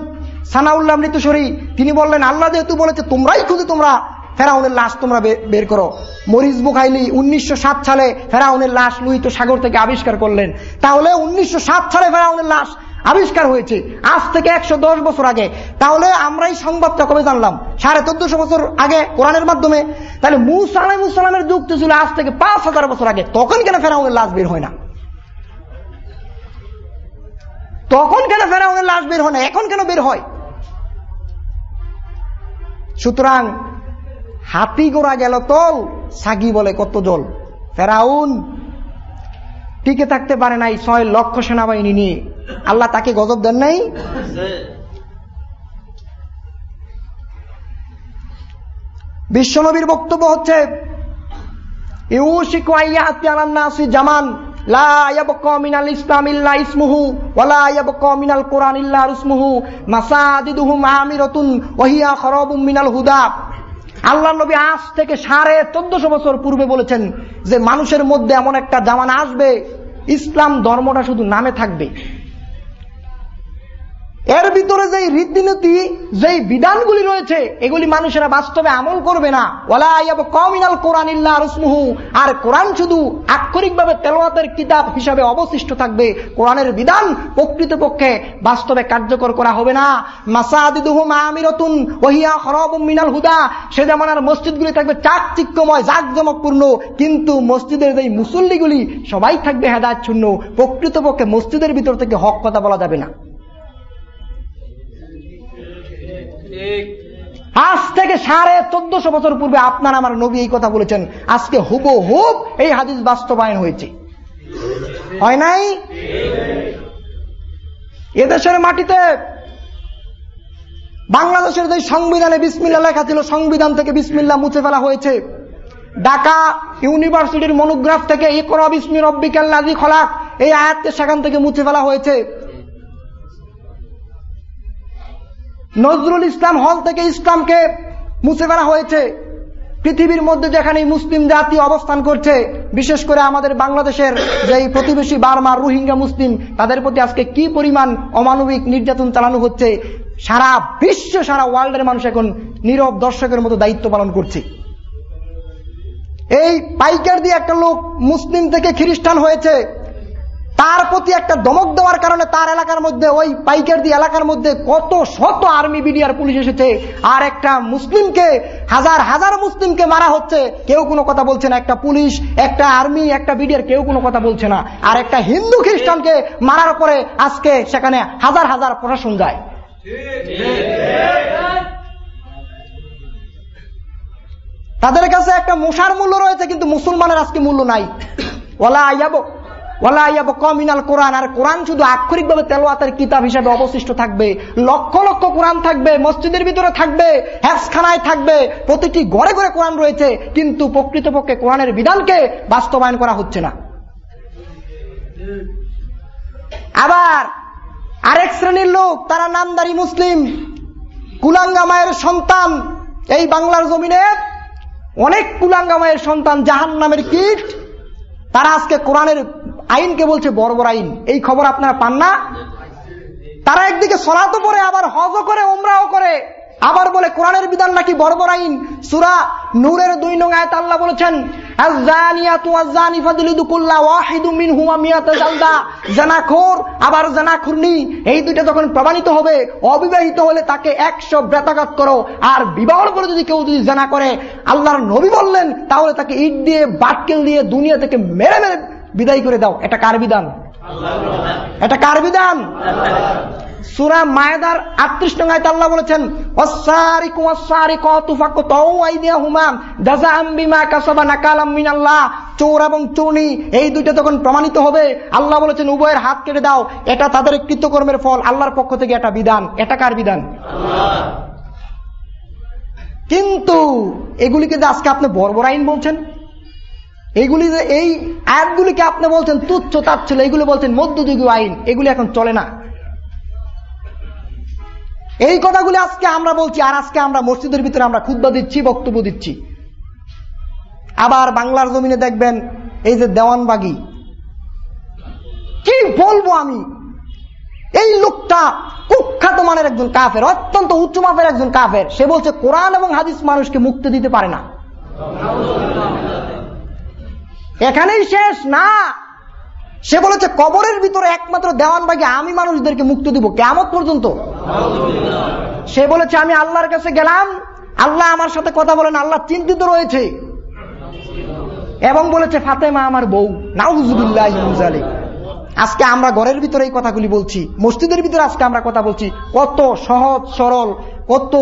সানাউল্লাহ মৃত্যুসরী তিনি বললেন, আল্লাহ যেহেতু বলেছে, তোমরাই খুঁজে তোমরা ফেরাউনের লাশ তোমরা বের করো। মরিস বুখাইলি উনিশশো সালে ফেরাউনের লাশ লুহিত সাগর থেকে আবিষ্কার করলেন। তাহলে উনিশশো সালে ফেরাউনের লাশ আবিষ্কার হয়েছে। আজ থেকে একশো বছর আগে। তাহলে আমরাই সংবাদটা কবে জানলাম? সাড়ে চোদ্দশো বছর আগে কোরআনের মাধ্যমে। তাহলে মুসালাম মুসালামের যুগ ছিল আজ থেকে পাঁচ হাজার বছর আগে। তখন কেন ফেরাউনের লাশ বের হয় না? তখন কেন ফেরাউনের লাশ বের হয় না? এখন কেন বের হয়? সুতরাং হাতি গোড়া গেল তল, সাগি বলে কত জল। ফেরাউন টিকে থাকতে পারে নাই ছয় লক্ষ সেনাবাহিনী নিয়ে। আল্লাহ তাকে গজব দেন নাই? বিশ্বনবীর বক্তব্য হচ্ছে জামান আল্লাহ নবী আজ থেকে সাড়ে চোদ্দশো বছর পূর্বে বলেছেন যে মানুষের মধ্যে এমন একটা জামানা আসবে, ইসলাম ধর্মটা শুধু নামে থাকবে। এর ভিতরে যেই রীতিনীতি, যেই বিধানগুলি রয়েছে, এগুলি মানুষেরা বাস্তবে আমল করবে না। কমিনাল কোরআন রসমুহু। আর কোরআন শুধু আক্ষরিকভাবে তেলোয়াতের কিতাব হিসাবে অবশিষ্ট থাকবে। কোরআনের বিধান প্রকৃতপক্ষে বাস্তবে কার্যকর করা হবে না। মাসাদিদুহু মামিরতুন ওহিয়া খরবুম মিনাল হুদা। সে জামানার মসজিদগুলি থাকবে চাকচিক্যময়, জাকজমকপূর্ণ। কিন্তু মসজিদের যেই মুসল্লিগুলি, সবাই থাকবে হেদায়ত শূন্য। প্রকৃতপক্ষে মসজিদের ভিতর থেকে হক কথা বলা যাবে না। আজ থেকে সাড়ে চোদ্দশো বছর পূর্বে আপনার আমার নবী এই কথা বলেছেন। আজকে হুব হুব এই হাদিস বাস্তবায়ন হয়েছে। হয় নাই? এদেশের মাটিতে বাংলাদেশের যে সংবিধানে বিসমিল্লা লেখা ছিল, সংবিধান থেকে বিসমিল্লা মুছে ফেলা হয়েছে। ঢাকা ইউনিভার্সিটির মনোগ্রাফ থেকে ইকরা বিসমি রব্বিকাল লাজি খলাক এই আয়াতকে সেখান থেকে মুছে ফেলা হয়েছে। নজরুল ইসলাম হল থেকে ইসলামকে মুছে ফেলা হয়েছে। পৃথিবীর মধ্যে যেখানে মুসলিম জাতি অবস্থান করছে, বিশেষ করে আমাদের বাংলাদেশের যে প্রতিবেশী বার্মা, রোহিঙ্গা মুসলিম, তাদের প্রতি আজকে কি পরিমাণ অমানবিক নির্যাতন চালানো হচ্ছে, সারা বিশ্ব, সারা ওয়ার্ল্ডের মানুষ এখন নীরব দর্শকের মতো দায়িত্ব পালন করছে। এই পাইকার দিয়ে একটা লোক মুসলিম থেকে খ্রিস্টান হয়েছে। তার প্রতি একটা দমক দেওয়ার কারণে তার এলাকার মধ্যে, ওই পাইকারদি এলাকার মধ্যে কত শত আর্মি বিডিআর পুলিশ এসেছে। আর একটা মুসলিমকে, হাজার হাজার মুসলিমকে মারা হচ্ছে। কেউ কোনো কথা বলছে না। একটা পুলিশ, একটা আর্মি, একটা বিডিআর কেউ কোনো কথা বলছে না। আর একটা হিন্দু খ্রিস্টানকে মারার পরে আজকে সেখানে হাজার হাজার প্রশাসন যায়। তাদের কাছে একটা মশার মূল্য রয়েছে, কিন্তু মুসলমানের আজকে মূল্য নাই। ওলা আইয়াবো আর শুধু আক্ষরিকভাবে তেলোয়াতের কিতাব অবশিষ্ট থাকবে, লক্ষ লক্ষ কোরআন থাকবে, মসজিদের ভিতরে থাকবে থাকবে, প্রতিটি কোরআন রয়েছে, কিন্তু প্রকৃতপক্ষে বিধানকে বাস্তবায়ন করা হচ্ছে না। আবার আরেক শ্রেণির লোক, তারা নামদারি মুসলিম, কুলাঙ্গা মায়ের সন্তান, এই বাংলার জমিনে অনেক কুলাঙ্গা মায়ের সন্তান জাহান নামের কীট, তারা আজকে কোরআনের আইনকে বলছে বড় বড় আইন। এই খবর আপনারা পান না? তারা একদিকে সলাতো পরে আবার হজও করে ওমরাও করে। আবার বলে কোরআনের বিধান নাকি বড় বড় আইন? সুরা নূরের দুই নং আয়াত আল্লাহ বলেছেন এই যখন প্রমাণিত হবে, অবিবাহিত হলে তাকে করো। আর যদি কেউ যদি জানা করে, আল্লাহর নবী বললেন, তাহলে তাকে ইট দিয়ে, বাটকেল দিয়ে দুনিয়া থেকে মেরে মেরে বিদায় করে দাও। এটা কার বিধান? এটা কার বিধান? সুরা মায়েদার আটত্রিশ টাঙ্গায় আল্লাহ বলেছেন চোর এবং চৌনি, এই দুইটা তখন প্রমাণিত হবে, আল্লাহ বলেছেন, উভয়ের হাত কেটে দাও। এটা তাদের কৃতকর্মের ফল। আল্লাহর পক্ষ থেকে এটা বিধান। এটা কার বিধান? কিন্তু এগুলিকে আজকে আপনি বর্বর আইন বলছেন এইগুলি যে এই আয়াতগুলিকে আপনি বলছেন তুচ্ছ তাচ্ছিল এইগুলি বলছেন মধ্যযুগীয় আইন, এগুলি এখন চলে না। এই কথাগুলি আজকে আমরা বলছি, আর আজকে আমরা মসজিদের ভিতরে আমরা খুদ্া দিচ্ছি, বক্তব্য দিচ্ছি। আবার বাংলার জমিনে দেখবেন, এই যে দেওয়ানবাগি, কি বলব আমি? এই লোকটা কুখ্যাত মানের একজন কাফের, অত্যন্ত উচ্চ মাপের একজন কাফের। সে বলছে, কোরআন এবং হাদিস মানুষকে মুক্তি দিতে পারে না। এখানেই শেষ, না। সে বলেছে, কবরের ভিতরে একমাত্র দেওয়ানবাগি আমি মানুষদেরকে মুক্তি দিব। কেমন পর্যন্ত? সে বলেছে, আমি আল্লাহর কাছে গেলাম। আল্লাহ আমার সাথে কথা বলেন, আল্লাহ চিন্তিত রয়েছে। এবং বলেছে, ফাতেমা আমার বউ। নাউজুবিল্লাহ আজকে আমরা ঘরের ভিতরে এই কথাগুলি বলছি, মসজিদের ভিতরে আজকে আমরা কথা বলছি। কত সহজ, সরল, কত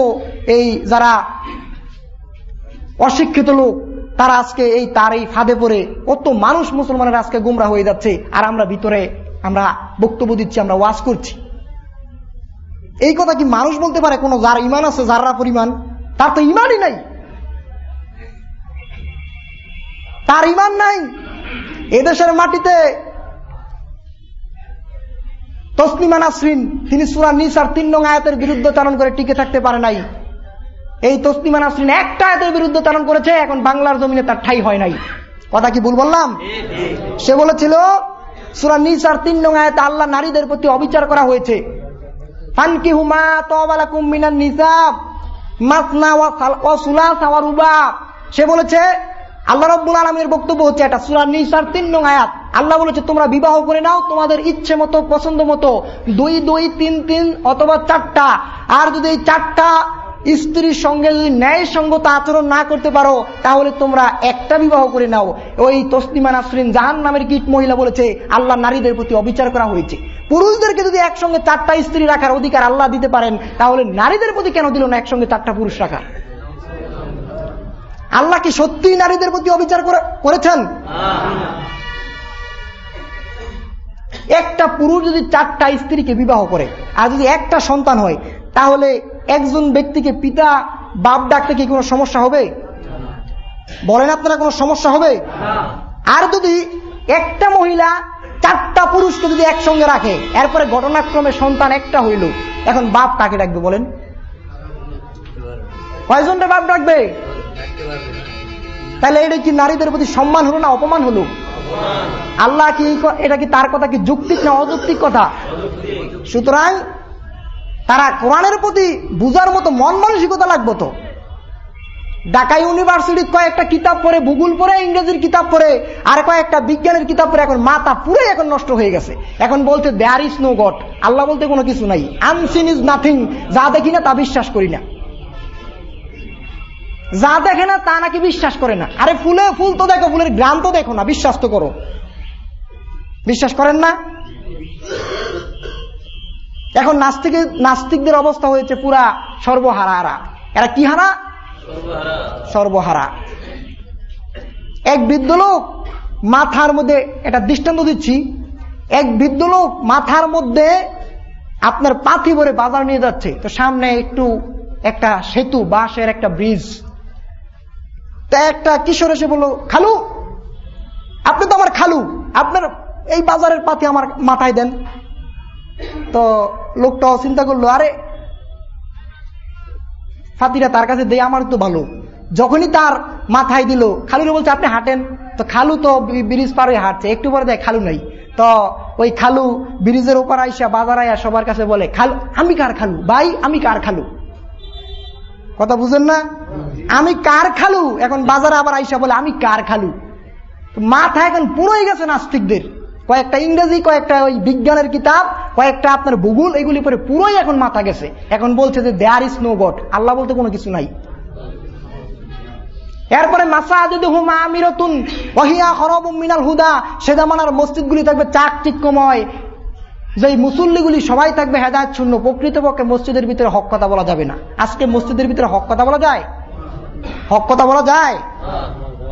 এই যারা অশিক্ষিত লোক তারা আজকে এই তার এই ফাঁদে পড়ে, কত মানুষ মুসলমানের আজকে গুমরা হয়ে যাচ্ছে, আর আমরা ভিতরে আমরা বক্তব্য দিচ্ছি, আমরা ওয়াজ করছি। এই কথা কি মানুষ বলতে পারে? কোনো যার ইমান আছে, যাররা পরিমাণ, তার তো ইমানই নাই। তার ইমান নাই। এদেশের মাটিতে তসলিমা নাসরিন, তিনি সুরা নিসার তিন নং আয়াতের বিরুদ্ধে চালন করে টিকে থাকতে পারে নাই। এই তসলিমা নাসরিন একটা আয়াতের বিরুদ্ধে তারণ করেছে, এখন বাংলার জমিনে তার ঠাই হয় নাই। কথা কি ভুল বললাম? সে বলেছিল, সুরা নিসার তিন নং আল্লাহ নারীদের প্রতি অবিচার করা হয়েছে। ফানকি হুমা তবালাকুম মিনান নিসাব, মাসনা সুলাসা সে বলেছে, আল্লাহ রব্বুল আলমের বক্তব্য হচ্ছে এটা, সুরা নিসার তিন নং আল্লাহ বলেছে, তোমরা বিবাহ করে নাও, তোমাদের ইচ্ছে মতো, পছন্দ মতো, দুই দুই, তিন তিন, অথবা চারটা। আর যদি এই চারটা স্ত্রীর সঙ্গে যদি ন্যায় সঙ্গত আচরণ না করতে পারো, তাহলে তোমরা একটা বিবাহ করে নাও। ওই তসলিমা নাসরিন জাহান নামের কীট মহিলা বলেছে, আল্লাহ নারীদের প্রতি অবিচার করা হয়েছে। পুরুষদেরকে যদি একসঙ্গে চারটা স্ত্রী রাখার অধিকার আল্লাহ দিতে পারেন, তাহলে নারীদের প্রতি কেন দিল না একসঙ্গে চারটা পুরুষ রাখা আল্লাহ কি সত্যি নারীদের প্রতি অবিচার করে- করেছেন? একটা পুরুষ যদি চারটা স্ত্রীকে বিবাহ করে, আর যদি একটা সন্তান হয়, তাহলে একজন ব্যক্তিকে পিতা বাপ ডাকতে কি কোনো সমস্যা হবে? বলেন আপনারা কোনো সমস্যা হবে? আর যদি একটা মহিলা চারটা পুরুষকে যদি একসঙ্গে রাখে এরপরে ঘটনাক্রমে সন্তান একটা হইল এখন বাপ কাকে ডাকবে বলেন? কয়জনটা বাপ ডাকবে? তাহলে এটা কি নারীদের প্রতি সম্মান হলো না অপমান হলো? আল্লাহ কি এটা কি তার কথা কি যুক্তিক না অযৌক্তিক কথা? সুতরাং তারা কোরআনের প্রতি বুঝার মতো মন মানসিকতা লাগবো তো। ঢাকা ইউনিভার্সিটির কয়েকটা কিতাব পড়ে, ভূগোল পড়ে, ইংরেজির কিতাব পড়ে, আর কয়েকটা বিজ্ঞানের কিতাব পড়ে, এখন মাথা পুরো এখন নষ্ট হয়ে গেছে। এখন বলছে দেয়ার ইজ নো গড আল্লাহ বলতে কোনো কিছু নাই। আনসিন ইজ নাথিং যা দেখি না তা বিশ্বাস করি না। যা দেখে না তা নাকি বিশ্বাস করে না। আরে ফুলে ফুল তো দেখো, ফুলের গ্রাম তো দেখো না, বিশ্বাস তো করো। বিশ্বাস করেন না? এখন নাস্তিকের নাস্তিকদের অবস্থা হয়েছে পুরা সর্বহারা হারা এরা কি হারা? সর্বহারা। এক বৃদ্ধ লোক মাথার মধ্যে এটা দৃষ্টান্ত দিচ্ছি এক বৃদ্ধ লোক মাথার মধ্যে আপনার পাথি ভরে বাজার নিয়ে যাচ্ছে। তো সামনে একটু একটা সেতু বাঁশের একটা ব্রিজ। তা একটা কিশোর এসে বলল খালু আপনি তো আমার খালু আপনার এই বাজারের পাতি আমার মাথায় দেন। তো লোকটাও চিন্তা করল, আরে, ফাতিরা তার কাছে দেয় আমার তো ভালো। যখনই তার মাথায় দিল খালুরে বলছে, আপনি হাঁটেন। তো খালু তো ব্রিজ পার হাঁটছে, একটু পরে দেয়, খালু নাই। তো ওই খালু ব্রিজের উপর আইসা বাজার আইয়া সবার কাছে বলে, খালু, আমি কার খালু? ভাই, আমি কার খালু? কথা বুঝেন না? আমি কার খালু? এখন বাজারে আবার আইসা বলে, আমি কার খালু? মাথা এখন পুরোই গেছে নাস্তিকদের। কয়েকটা ইংরেজি, কয়েকটা ওই বিজ্ঞানের কিতাব কয়েকটা আপনার ভূগোল, এগুলি পরে পুরোই এখন মাথা গেছে। এখন বলছে যে দেয়ার ইস নো গড আল্লাহ বলতে কোনো কিছু নাই। এরপরে হুদা। সে জামানার থাকবে যে সবাই থাকবে হেদায়ত শূন্য। প্রকৃতপক্ষে মসজিদের ভিতরে হক কথা বলা যাবে না। আজকে মসজিদের ভিতরে হক কথা বলা যায়? হক কথা বলা যায়?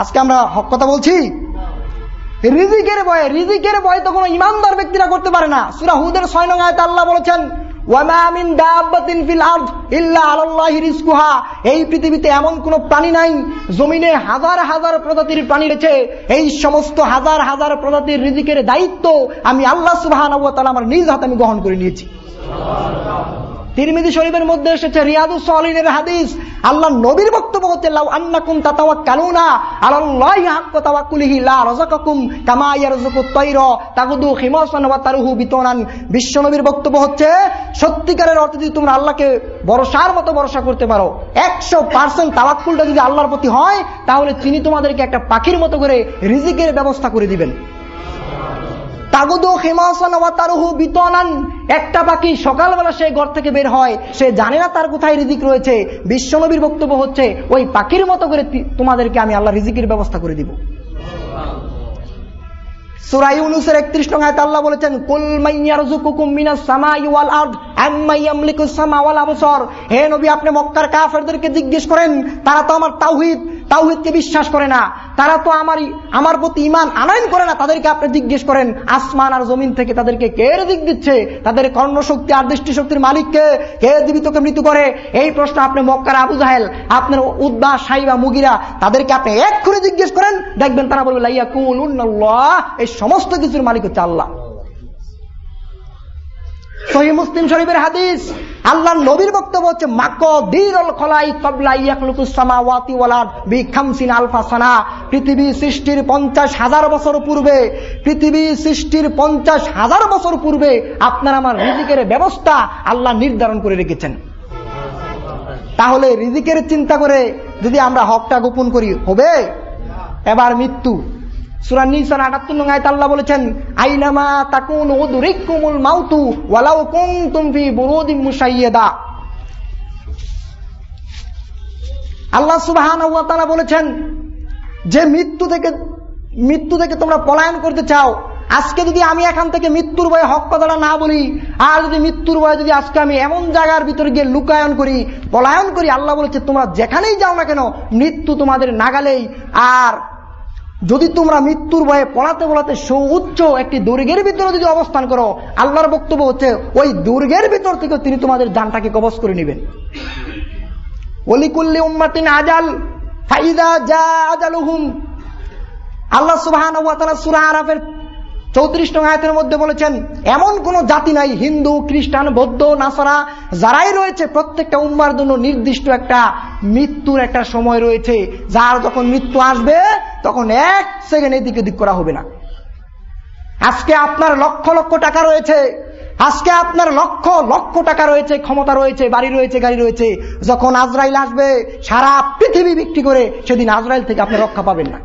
আজকে আমরা হক কথা বলছি? রিজিকের বয়ে রিজিকের বয়ে তো কোনো ইমানদার ব্যক্তিরা করতে পারে না। সুরা হুদের আল্লাহ বলেছেন এই পৃথিবীতে এমন কোন প্রাণী নাই, জমিনে হাজার হাজার প্রজাতির প্রাণী রয়েছে। এই সমস্ত হাজার হাজার প্রজাতির রিজিকের দায়িত্ব আমি আল্লাহ ওয়া আমার নিজ হাতে আমি গ্রহণ করে নিয়েছি। তিরমিজি শরীফের মধ্যে এসেছে, রিয়াদু সলিনের হাদিস আল্লাহ নবীর বক্তব্য হচ্ছে, লাউ আন্নাকুম তাতাওয়াক্কালুনা আলাল্লাহি হাক্কা তাওয়াক্কুলিহি, লা রাযাকাকুম কামা ইয়ারযুকুত তাগুদু খিমাসান ওয়া তারুহু বিতনান বক্তব্য হচ্ছে, সত্যিকারের অর্থে যদি তোমরা আল্লাহকে ভরসার মতো ভরসা করতে পারো, একশো পার্সেন্ট তাওয়াক্কুলটা যদি আল্লাহর প্রতি হয়, তাহলে তিনি তোমাদেরকে একটা পাখির মতো করে রিজিকের ব্যবস্থা করে দিবেন। তাগুদু খিমাসান ওয়া তারুহু বিতনান। একটা পাখি সকালবেলা সে ঘর থেকে বের হয়, সে জানে না তার কোথায় রিজিক রয়েছে। বিশ্বনবীর বক্তব্য হচ্ছে, ওই পাখির মতো করে তোমাদেরকে আমি আল্লাহ রিজিকের ব্যবস্থা করে দিব। সুরাই ইউনুসের 31 নং আয়াতে আল্লাহ বলেছেন, কুল মাইয়ারযুকুকুম মিনাস সামাই ওয়াল আরদ হে নবী, আপনি মক্কার কাফেরদেরকে জিজ্ঞেস করেন, তারা তো আমার বিশ্বাস করে না। তারা তো আমারই, আমার প্রতি আনয়ন করে না। তাদেরকে আপনি জিজ্ঞেস করেন, আসমান আর জমিন থেকে তাদেরকে কে দিক দিচ্ছে? তাদের কর্ণশক্তি আর দৃষ্টিশক্তির মালিককে কে জীবিতকে মৃত্যু করে? এই প্রশ্ন আপনি মক্কার আবু জাহেল, আপনার উদ্বা, সাইবা, মুগিরা, তাদেরকে আপনি এক করে জিজ্ঞেস করেন। দেখবেন তারা বলবে লাইয়া এই সমস্ত কিছুর মালিক হচ্ছে আল্লাহ। সহি মুসলিম শরীফের হাদিস আল্লাহ নবীর বক্তব্য হচ্ছে পৃথিবী সৃষ্টির পঞ্চাশ হাজার বছর পূর্বে, পৃথিবী সৃষ্টির পঞ্চাশ হাজার বছর পূর্বে আপনার আমার রিজিকের ব্যবস্থা আল্লাহ নির্ধারণ করে রেখেছেন। তাহলে রিজিকের চিন্তা করে যদি আমরা হকটা গোপন করি, হবে? এবার মৃত্যু। বলেছেন, আইনামা তাকুন মাউতু আল্লাহ বলেছেন, যে মৃত্যু থেকে মৃত্যু থেকে তোমরা পলায়ন করতে চাও, আজকে যদি আমি এখান থেকে মৃত্যুর ভয়ে হক কথাটা না বলি, আর যদি মৃত্যুর ভয়ে যদি আজকে আমি এমন জায়গার ভিতরে গিয়ে লুকায়ন করি, পলায়ন করি, আল্লাহ বলেছে, তোমরা যেখানেই যাও না কেন, মৃত্যু তোমাদের নাগালেই, আর যদি তোমরা মৃত্যুর ভয়ে পড়াতে পড়াতে সৌচ্চ একটি দুর্গের ভিতরে যদি অবস্থান করো, আল্লাহর বক্তব্য হচ্ছে, ওই দুর্গের ভিতর থেকে তিনি তোমাদের যানটাকে কবচ করে নেবেন। অলিকুল্লি উম্মাতিন আজাল, ফাইদা যা আজালুহুম আল্লাহ সুবাহ সুরা আরাফের চৌত্রিশ নং আয়তের মধ্যে বলেছেন, এমন কোন জাতি নাই, হিন্দু, খ্রিস্টান, বৌদ্ধ, নাসারা, যারাই রয়েছে, প্রত্যেকটা উম্মার জন্য নির্দিষ্ট একটা মৃত্যুর একটা সময় রয়েছে। যার যখন মৃত্যু আসবে, তখন এক সেকেন্ড এদিকে দিক করা হবে না। আজকে আপনার লক্ষ লক্ষ টাকা রয়েছে। আজকে আপনার লক্ষ লক্ষ টাকা রয়েছে, ক্ষমতা রয়েছে, বাড়ি রয়েছে, গাড়ি রয়েছে। যখন আজরাইল আসবে, সারা পৃথিবী বিক্রি করে, সেদিন আজরাইল থেকে আপনি রক্ষা পাবেন না।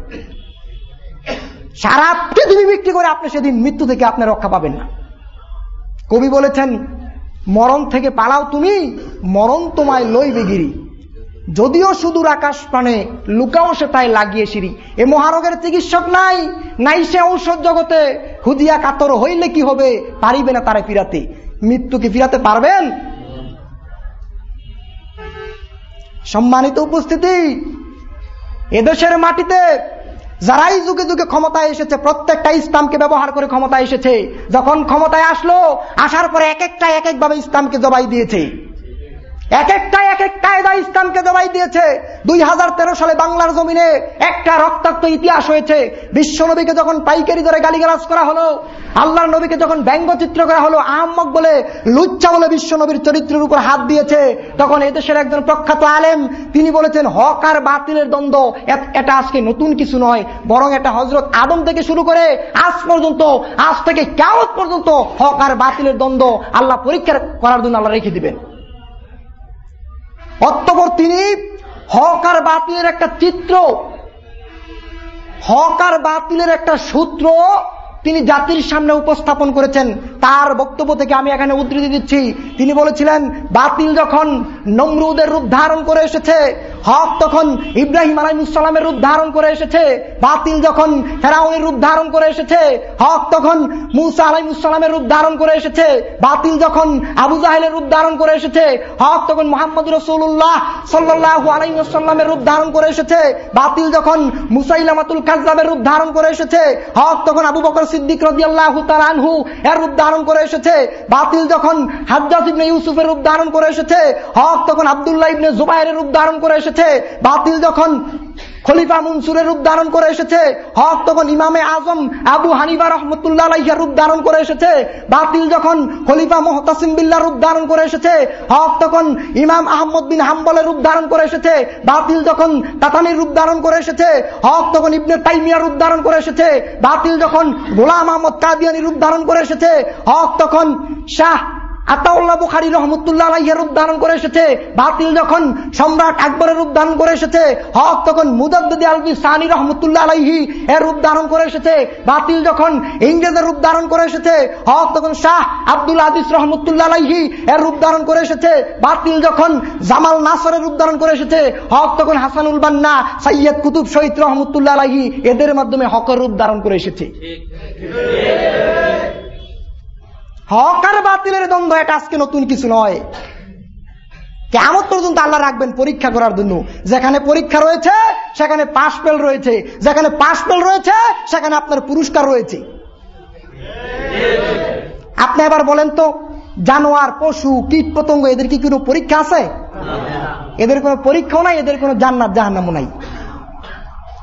সারা পৃথিবী বিক্রি করে আপনি সেদিন মৃত্যু থেকে আপনি রক্ষা পাবেন না। কবি বলেছেন, মরণ থেকে পালাও তুমি, মরণ তোমায় লইবে গিরি। যদিও সুদূর আকাশ প্রাণে, লুকাও সে তাই লাগিয়ে সিঁড়ি। এ মহারোগের চিকিৎসক নাই নাই সে ঔষধ জগতে। হুদিয়া কাতর হইলে কি হবে, পারিবে না তারে ফিরাতে। মৃত্যুকে ফিরাতে পারবেন? সম্মানিত উপস্থিতি, এদেশের মাটিতে যারাই যুগে যুগে ক্ষমতায় এসেছে, প্রত্যেকটা ইসলামকে ব্যবহার করে ক্ষমতায় এসেছে। যখন ক্ষমতায় আসলো, আসার পরে এক একটা, এক একভাবে ইসলামকে জবাই দিয়েছে। এক একটা এক এক কায়দা ইসলামকে জবাই দিয়েছে। দুই হাজার তেরো সালে বাংলার জমিনে একটা রক্তাক্ত ইতিহাস হয়েছে। বিশ্ব নবীকে যখন পাইকারি ধরে গালিগালাজ করা হলো, আল্লাহর নবীকে যখন ব্যঙ্গচিত্র করা হলো আহম্মক বলে লুচ্চা বলে বিশ্ব নবীর চরিত্রের উপর হাত দিয়েছে, তখন এদেশের একজন প্রখ্যাত আলেম, তিনি বলেছেন, হক আর বাতিলের দ্বন্দ্ব এটা আজকে নতুন কিছু নয়, বরং এটা হজরত আদম থেকে শুরু করে আজ পর্যন্ত, আজ থেকে কেমন পর্যন্ত হক আর বাতিলের দ্বন্দ্ব আল্লাহ পরীক্ষা করার জন্য আল্লাহ রেখে দিবেন। অতপর তিনি হক আর বাতিলের একটা চিত্র হক আর বাতিলের একটা সূত্র তিনি জাতির সামনে উপস্থাপন করেছেন। তার বক্তব্য থেকে আমি এখানে উদ্ধৃতি দিচ্ছি। তিনি বলেছিলেন, বাতিল যখন নমরুদের রূপ ধারণ করে এসেছে, হক তখন ইব্রাহিম আলাইমুসালামের রূপ ধারণ করে এসেছে, বাতিল যখন ফেরাউনের রূপ ধারণ করে এসেছে, হক তখন মুসা আলাইমুসালামের রূপ ধারণ করে এসেছে, বাতিল যখন আবু জাহেলের রূপ ধারণ করে এসেছে, হক তখন মোহাম্মদ রসুল্লাহ সাল্লাহ আলাইসাল্লামের রূপ ধারণ করে এসেছে, বাতিল যখন মুসাইলামাতুল কাজাবের রূপ ধারণ করে এসেছে, হক তখন আবু বকর সিদ্দিক তালানহু এর রূপ ধারণ করে এসেছে। বাতিল যখন হাজ্জাজ ইবনে ইউসুফের রূপ ধারণ করে এসেছে, হক তখন আবদুল্লাহ ইবনে জুবাইরের রূপ ধারণ করে এসেছে। বাতিল যখন খলিফা মনসুরের রূপ ধারণ করে এসেছে। হক তখন ইমামে আজম আবু হানিবা রহমতুল্লাহ আলাইহার রূপ ধারণ করে এসেছে। বাতিল যখন খলিফা মোহতাসিম বিল্লার রূপ ধারণ করে এসেছে। হক তখন ইমাম আহমদ বিন হাম্বলের রূপ ধারণ করে এসেছে। বাতিল যখন তাতানির রূপ ধারণ করে এসেছে। হক তখন ইবনে তাইমিয়ার রূপ ধারণ করে এসেছে। বাতিল যখন গোলাম আহমদ কাদিয়ানি রূপ ধারণ করে এসেছে। হক তখন শাহ আতাউল্লাহ বুখারি রহমতুল্লাহ আলাইয়ের রূপ ধারণ করে এসেছে। বাতিল যখন সম্রাট আকবরের রূপ করে এসেছে, হক তখন মুদাদ্দি আলবি সানি রহমতুল্লাহ আলাইহি এর রূপ ধারণ করে এসেছে। বাতিল যখন ইংরেজের রূপ ধারণ করে এসেছে, হক তখন শাহ আব্দুল আদিস রহমতুল্লাহ আলাইহি এর রূপ ধারণ করে এসেছে। বাতিল যখন জামাল নাসরের রূপ ধারণ করে এসেছে, হক তখন হাসানুল বান্না, সৈয়দ কুতুব শহীদ রহমতুল্লাহ আলাইহি এদের মাধ্যমে হকের রূপ ধারণ করে এসেছে। হক আর বাতিলের দ্বন্দ্ব, এটা আজকে নতুন কিছু নয়। কেমন পর্যন্ত আল্লাহ রাখবেন পরীক্ষা করার জন্য। যেখানে পরীক্ষা রয়েছে, সেখানে পাশ পেল রয়েছে। যেখানে পাশ পেল রয়েছে, সেখানে আপনার পুরস্কার রয়েছে। আপনি এবার বলেন তো, জানোয়ার, পশু, কীট পতঙ্গ, এদের কি কোনো পরীক্ষা আছে? এদের কোনো পরীক্ষাও নাই, এদের কোনো জান্নাত, জাহান্নামও নাই।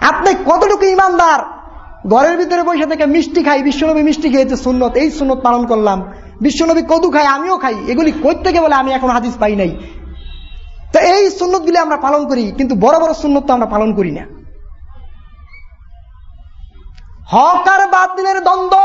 আপনি কতটুকু ইমানদার? ঘরের ভিতরে বসে থেকে মিষ্টি খাই, বিশ্বনবী মিষ্টি খেয়েছে সুন্নত, এই সুন্নত পালন করলাম। বিশ্বনবী কদু খাই আমিও খাই। এগুলি কই থেকে বলে আমি এখন হাদিস পাই নাই। তো এই সুন্নতগুলি আমরা পালন করি, কিন্তু বড় বড় সুন্নত আমরা পালন করি না। হক আর বাতিলের দ্বন্দ্ব।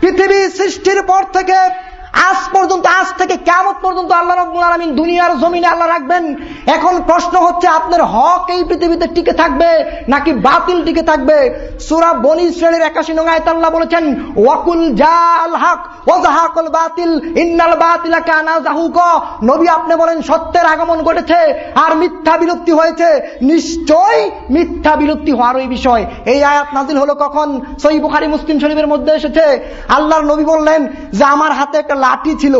পৃথিবী সৃষ্টির পর থেকে আজ পর্যন্ত, আজ থেকে কেমন পর্যন্ত আল্লাহ রব্বুল আলমিন দুনিয়ার জমিনে আল্লাহ রাখবেন। এখন প্রশ্ন হচ্ছে, আপনার হক এই পৃথিবীতে টিকে থাকবে নাকি বাতিল টিকে থাকবে? সুরা বনি শ্রেণির একাশি নঙ্গায়ত বলেছেন, ওয়াকুল জাল হক সত্যের আগমন ঘটেছে আর মিথ্যা বিলুপ্তি হয়েছে। নিশ্চয় মিথ্যা বিলুপ্তি হওয়ার ওই বিষয়। এই আয়াত নাজিল হলো কখন? সই বুখারি মুসলিম শরীফের মধ্যে এসেছে। আল্লাহর নবী বললেন যে, আমার হাতে একটা লাঠি ছিল,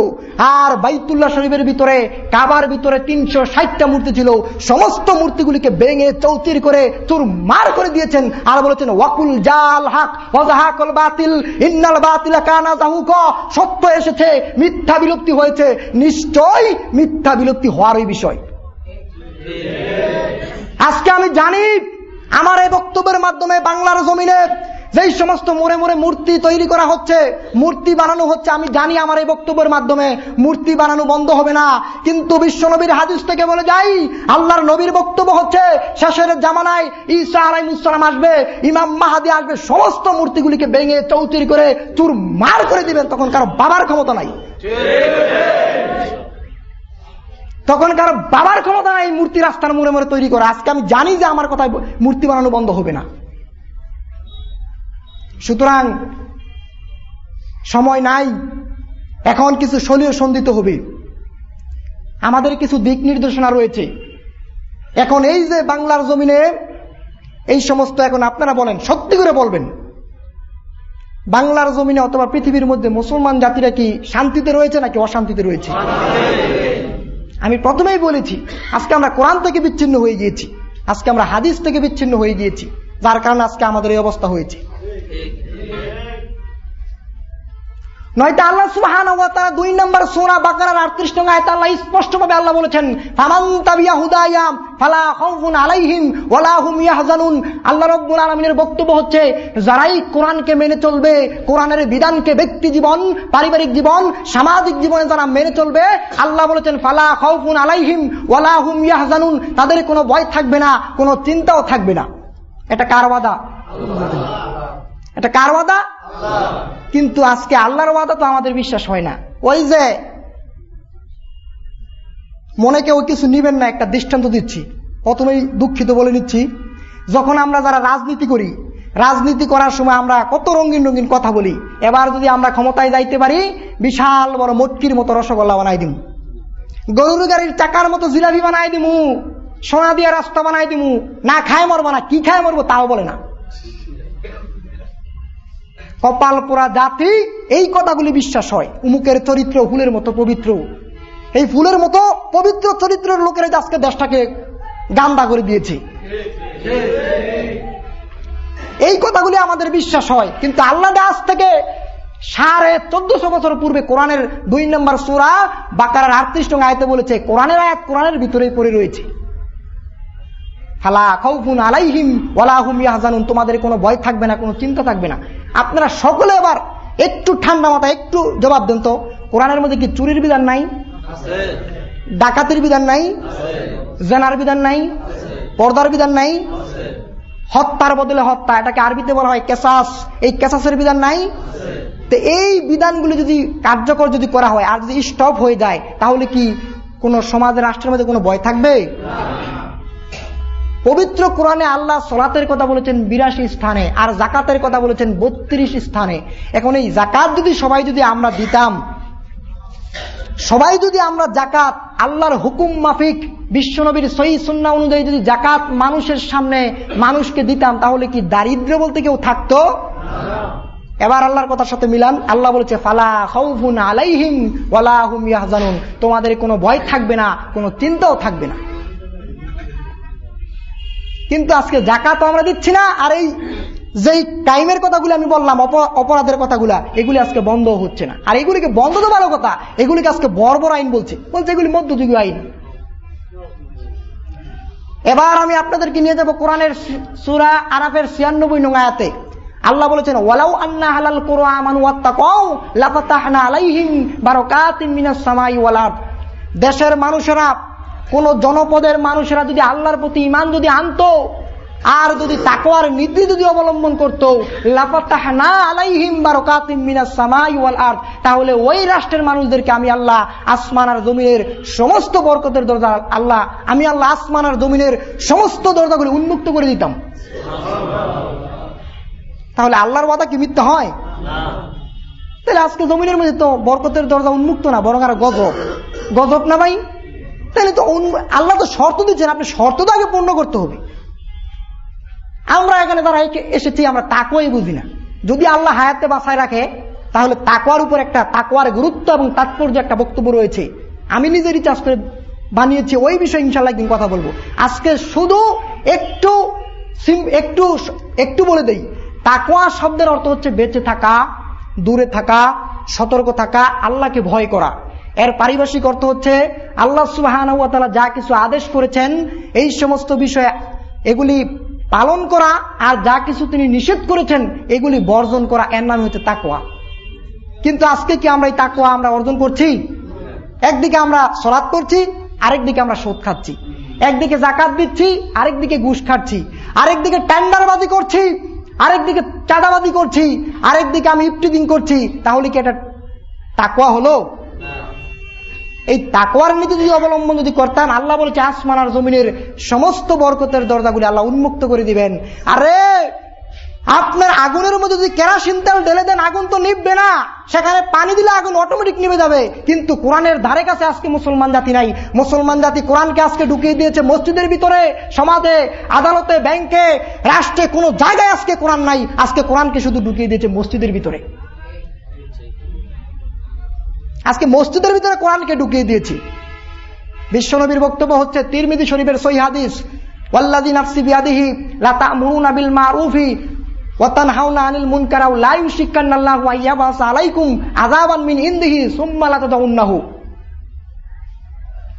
আর বাইতুল্লাহ শরীফের ভিতরে, কাবার ভিতরে তিনশো ষাটটা মূর্তি ছিল। সমস্ত মূর্তিগুলিকে ভেঙে চৌচির করে চুর মার করে দিয়েছেন আর বলেছেন, ওয়াকুল জাল হাক, ওয়াজাহাকুল বাতিল, ইন্নাল বাতিলা কানা জাহুক। সত্য এসেছে, মিথ্যা বিলুপ্তি হয়েছে নিশ্চয় মিথ্যা বিলুপ্তি হওয়ার ওই বিষয়। আজকে আমি জানি, আমার এই বক্তব্যের মাধ্যমে বাংলার জমিনে যেই সমস্ত মোড়ে মোড়ে মূর্তি তৈরি করা হচ্ছে, মূর্তি বানানো হচ্ছে, আমি জানি আমার এই বক্তব্যের মাধ্যমে মূর্তি বানানো বন্ধ হবে না। কিন্তু বিশ্বনবীর হাদিস থেকে বলে যাই, আল্লাহর নবীর বক্তব্য হচ্ছে, শেষের জামানায় ঈসা আলাইমুসালাম আসবে, ইমাম মাহাদি আসবে, সমস্ত মূর্তিগুলিকে ভেঙে চৌচির করে চুর মার করে দিবেন, তখন কারও বাবার ক্ষমতা নাই। তখন কারও বাবার ক্ষমতা নাই মূর্তি রাস্তার মোড়ে মোড়ে তৈরি করে। আজকে আমি জানি যে আমার কথায় মূর্তি বানানো বন্ধ হবে না। সুতরাং সময় নাই। এখন কিছু সলীয় সন্ধিত হবে। আমাদের কিছু দিক নির্দেশনা রয়েছে। এখন এই যে বাংলার জমিনে এই সমস্ত এখন আপনারা বলেন, সত্যি করে বলবেন, বাংলার জমিনে অথবা পৃথিবীর মধ্যে মুসলমান জাতিরা কি শান্তিতে রয়েছে নাকি অশান্তিতে রয়েছে? আমি প্রথমেই বলেছি, আজকে আমরা কোরআন থেকে বিচ্ছিন্ন হয়ে গিয়েছি। আজকে আমরা হাদিস থেকে বিচ্ছিন্ন হয়ে গিয়েছি, যার কারণে আজকে আমাদের এই অবস্থা হয়েছে। নয়তো আল্লাহ সুবহান দুই নম্বর বাকার আটত্রিশ আল্লাহ স্পষ্টভাবে আল্লাহ বলেছেন আলাইহিম ইয়াহজানুন। আল্লাহ রাব্বুল বক্তব্য হচ্ছে, যারাই কোরআনকে মেনে চলবে, কোরআনের বিধানকে ব্যক্তি জীবন, পারিবারিক জীবন, সামাজিক জীবনে যারা মেনে চলবে, আল্লাহ বলেছেন, ফালা খাউফুন আলাইহিম ওয়ালা হুম ইয়াহজানুন। তাদের কোনো ভয় থাকবে না, কোনো চিন্তাও থাকবে না। এটা কার ওয়াদা? এটা কার ওয়াদা? কিন্তু আজকে আল্লাহর ওয়াদা তো আমাদের বিশ্বাস হয় না। ওই যে মনে কেউ কিছু নিবেন না একটা দৃষ্টান্ত দিচ্ছি। প্রথমেই দুঃখিত বলে নিচ্ছি যখন আমরা যারা রাজনীতি করি রাজনীতি করার সময় আমরা কত রঙিন রঙিন কথা বলি। এবার যদি আমরা ক্ষমতায় যাইতে পারি বিশাল বড় মটকির মতো রসগোল্লা বানাই দিমু। গরুর গাড়ির চাকার মতো জিলাপি বানাই দিমু। সোনা দিয়ে রাস্তা বানাই দিমু। না খায় মরবো না কি খায় মরবো তাও বলে না। কপাল পোড়া জাতি, এই কথাগুলি বিশ্বাস হয়। উমুকের চরিত্র ফুলের মতো পবিত্র। এই ফুলের মতো পবিত্র চরিত্রের লোকেরা আজকে দেশটাকে গান্দা করে দিয়েছে। এই কথাগুলি আমাদের বিশ্বাস হয়। কিন্তু আল্লাহ আজ থেকে সাড়ে চোদ্দশো বছর পূর্বে কোরআনের দুই নম্বর সুরা বাকার আটত্রিশ টঙ্কা আয়তে বলেছে, কোরআনের আয়াত কোরআনের ভিতরেই পড়ে রয়েছে। ফালা খাউফুন আলাইহিম ওয়ালাহুম ইয়াহজানুন। তোমাদের কোনো ভয় থাকবে না, কোনো চিন্তা থাকবে না। আপনারা সকলে এবার একটু ঠান্ডা মাথা একটু জবাব দেন তো। কোরআনের মধ্যে কি চুরির বিধান নাই? ডাকাতির বিধান নাই? জেনার বিধান নাই? পর্দার বিধান নাই? হত্যার বদলে হত্যা এটাকে আরবিতে বলা হয় কেসাস। এই কেসাসের বিধান নাই? তো এই বিধানগুলি যদি কার্যকর যদি করা হয় আর যদি স্টপ হয়ে যায় তাহলে কি কোন সমাজ রাষ্ট্রের মধ্যে কোনো ভয় থাকবে? পবিত্র কোরআনে আল্লাহ সলাতের কথা বলেছেন বিরাশি স্থানে, আর জাকাতের কথা বলেছেন বত্রিশ স্থানে। এখন এই জাকাত যদি সবাই যদি আমরা দিতাম, সবাই যদি আমরা জাকাত, আল্লাহর হুকুম মাফিক, বিশ্বনবীর সহি সুন্না অনুযায়ী যদি জাকাত মানুষের সামনে মানুষকে দিতাম, তাহলে কি দারিদ্র বলতে কেউ থাকতো? এবার আল্লাহর কথার সাথে মিলান। আল্লাহ বলেছে, ফালা খাউফুন আলাইহিম ওয়ালা হুম ইয়াহজানুন। তোমাদের কোনো ভয় থাকবে না, কোনো চিন্তাও থাকবে না। কিন্তু আজকে জাকাত আমরা দিচ্ছি না, আর এই যেই টাইমের কথাগুলো আমি বললাম অপরাধের কথাগুলা, এগুলি আজকে বন্ধ হচ্ছে না। আর এগুলিকে বন্ধ তো ভালো কথা, এগুলিকে আজকে বড় আইন বলছে। বলছে এগুলি মধ্যযুগীয় আইন। এবার আমি আপনাদেরকে নিয়ে যাব কোরআনের সুরা আরাফের ছিয়ানব্বই নং আয়াতে। আল্লাহ বলেছেন, ওয়ালাউ আন্না হালাল কোরআন ওয়াত্তাকাউ, লাফাতাহনা আলাইহিম বারাকাতিন মিনাস সামাই ওয়াল আরদ। দেশের মানুষেরা কোন জনপদের মানুষেরা যদি আল্লাহর প্রতি ইমান যদি আনতো, আর যদি তাকওয়ার নীতি যদি অবলম্বন করত তাহলে ওই রাষ্ট্রের মানুষদেরকে আমি আল্লাহ আসমান আর জমিনের সমস্ত বরকতের দরজা, আল্লাহ, আমি আল্লাহ আসমান আর জমিনের সমস্ত দরজাগুলি উন্মুক্ত করে দিতাম। তাহলে আল্লাহর ওয়াদা কি মিথ্যা হয়? তাহলে আজকে জমিনের মধ্যে তো বরকতের দরজা উন্মুক্ত না, বরং আর গজব। গজব না ভাই? তাহলে তো আল্লাহ তো শর্ত দিচ্ছেন, আপনি শর্ত তো আগে পূর্ণ করতে হবে। আমরা এখানে যারা এসেছি, আমরা তাকুয়াই বুঝি না। যদি আল্লাহ হায়াতে বাসায় রাখে, তাহলে তাকুয়ার উপর একটা তাকুয়ার গুরুত্ব এবং তাৎপর্য একটা বক্তব্য রয়েছে। আমি নিজে রিচার্জ করে বানিয়েছি, ওই বিষয়ে ইনশাল্লাহ একদিন কথা বলব। আজকে শুধু একটু একটু একটু বলে দেই। তাকুয়া শব্দের অর্থ হচ্ছে বেঁচে থাকা, দূরে থাকা, সতর্ক থাকা, আল্লাহকে ভয় করা। এর পারিভাষিক অর্থ হচ্ছে, আল্লাহ সুবাহ যা কিছু আদেশ করেছেন, এই সমস্ত বিষয়ে এগুলি পালন করা আর যা কিছু তিনি নিষেধ করেছেন, এগুলি বর্জন করা, এর নাম হচ্ছে তাকোয়া কিন্তু আজকে কি আমরা এই তাকুয়া আমরা অর্জন করছি? একদিকে আমরা সলাৎ করছি আরেকদিকে আমরা সুদ খাচ্ছি। একদিকে জাকাত দিচ্ছি, আরেকদিকে ঘুষ খাচ্ছি। আরেকদিকে টেন্ডারবাজি করছি, আরেকদিকে চাঁদাবাদি করছি, আরেকদিকে আমি ইফটিদিন করছি। তাহলে কি এটা তাকুয়া হলো? এই তাকুয়ার নীতি যদি অবলম্বন যদি করতেন আল্লাহ বলছে, আসমান আর জমিনের সমস্ত বরকতের দরজাগুলি আল্লাহ উন্মুক্ত করে দিবেন। আরে, আপনার আগুনের মধ্যে যদি কেরাসিন তেল ঢেলে দেন, আগুন তো নিববে না। সেখানে পানি দিলে আগুন অটোমেটিক নিভে যাবে। কিন্তু কোরআনের ধারে কাছে আজকে মুসলমান জাতি নাই। মুসলমান জাতি কোরআনকে আজকে ঢুকিয়ে দিয়েছে মসজিদের ভিতরে, সমাজে, আদালতে, ব্যাংকে, রাষ্ট্রে, কোনো জায়গায় আজকে কোরআন নাই। আজকে কোরআনকে শুধু ঢুকিয়ে দিয়েছে মসজিদের ভিতরে। আজকে মসজিদের ভিতরে কোরআনকে ঢুকিয়ে দিয়েছি। বিশ্বনবীর বক্তব্য হচ্ছে তিরমিদি শরীফের সই হাদিস লাতা আবিল মারুফি আনিল আলাইকুম মিন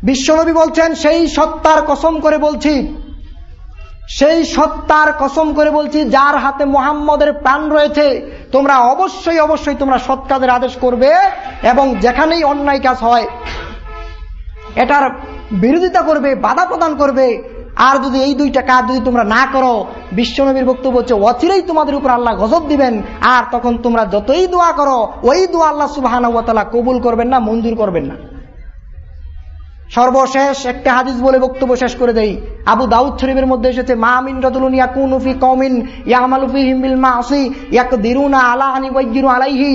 বিশ্বনবী বলছেন, সেই সত্তার কসম করে বলছি, সেই সত্তার কসম করে বলছি, যার হাতে মোহাম্মদের প্রাণ রয়েছে তোমরা অবশ্যই অবশ্যই তোমরা সৎ কাজের আদেশ করবে এবং যেখানেই অন্যায় কাজ হয়, এটার বিরোধিতা করবে, বাধা প্রদান করবে। আর যদি এই দুইটা কাজ যদি তোমরা না করো, বিশ্বনবীর বক্তব্য হচ্ছে, অচিরেই তোমাদের উপর আল্লাহ গজব দিবেন। আর তখন তোমরা যতই দোয়া করো, ওই দোয়া আল্লাহ সুবাহ কবুল করবেন না, মঞ্জুর করবেন না। সর্বশেষ একটা হাদিস বলে বক্তব্য শেষ করে দেই। আবু দাউদ শরীফের মধ্যে এসেছে আনি ওয়াইজিরু আলাইহি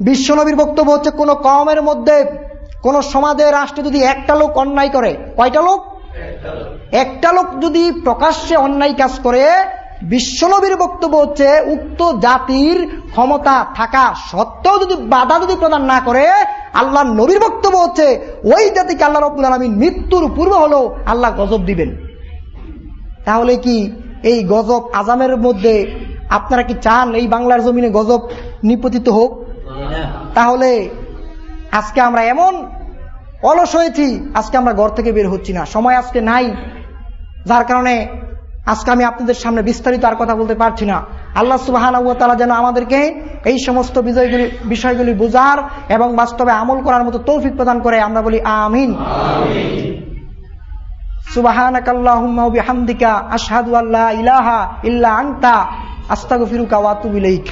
বিশ্বনবীর বক্তব্য হচ্ছে, কোন কমের মধ্যে কোন সমাজের রাষ্ট্রে যদি একটা লোক অন্যায় করে, কয়টা লোক। একটা লোক যদি প্রকাশ্যে অন্যায় কাজ করে বিশ্বনবীর বক্তব্য হচ্ছে, উক্ত জাতির ক্ষমতা থাকা সত্ত্বেও যদি বাধা যদি প্রদান না করে আল্লাহ নবীর বক্তব্য হচ্ছে, ওই জাতিকে আল্লাহ রব্দুল আলমী মৃত্যুর পূর্ব হলো আল্লাহ গজব দিবেন। তাহলে কি এই গজব আজামের মধ্যে আপনারা কি চান এই বাংলার জমিনে গজব নিপতিত হোক? তাহলে আজকে আমরা এমন অলস হয়েছি, আজকে আমরা ঘর থেকে বের হচ্ছি না। সময় আজকে নাই, যার কারণে আজকে আমি আপনাদের সামনে বিস্তারিত আর কথা বলতে পারছি না। আল্লাহ সুবাহ যেন আমাদেরকে এই সমস্ত বিজয়গুলি, বিষয়গুলি বোঝার এবং বাস্তবে আমল করার মতো তৌফিক প্রদান করে আমরা বলি আমিন। ইলাহা ইল্লা আনতা, আস্তাগফিরুকা ওয়া আতুবু ইলাইক।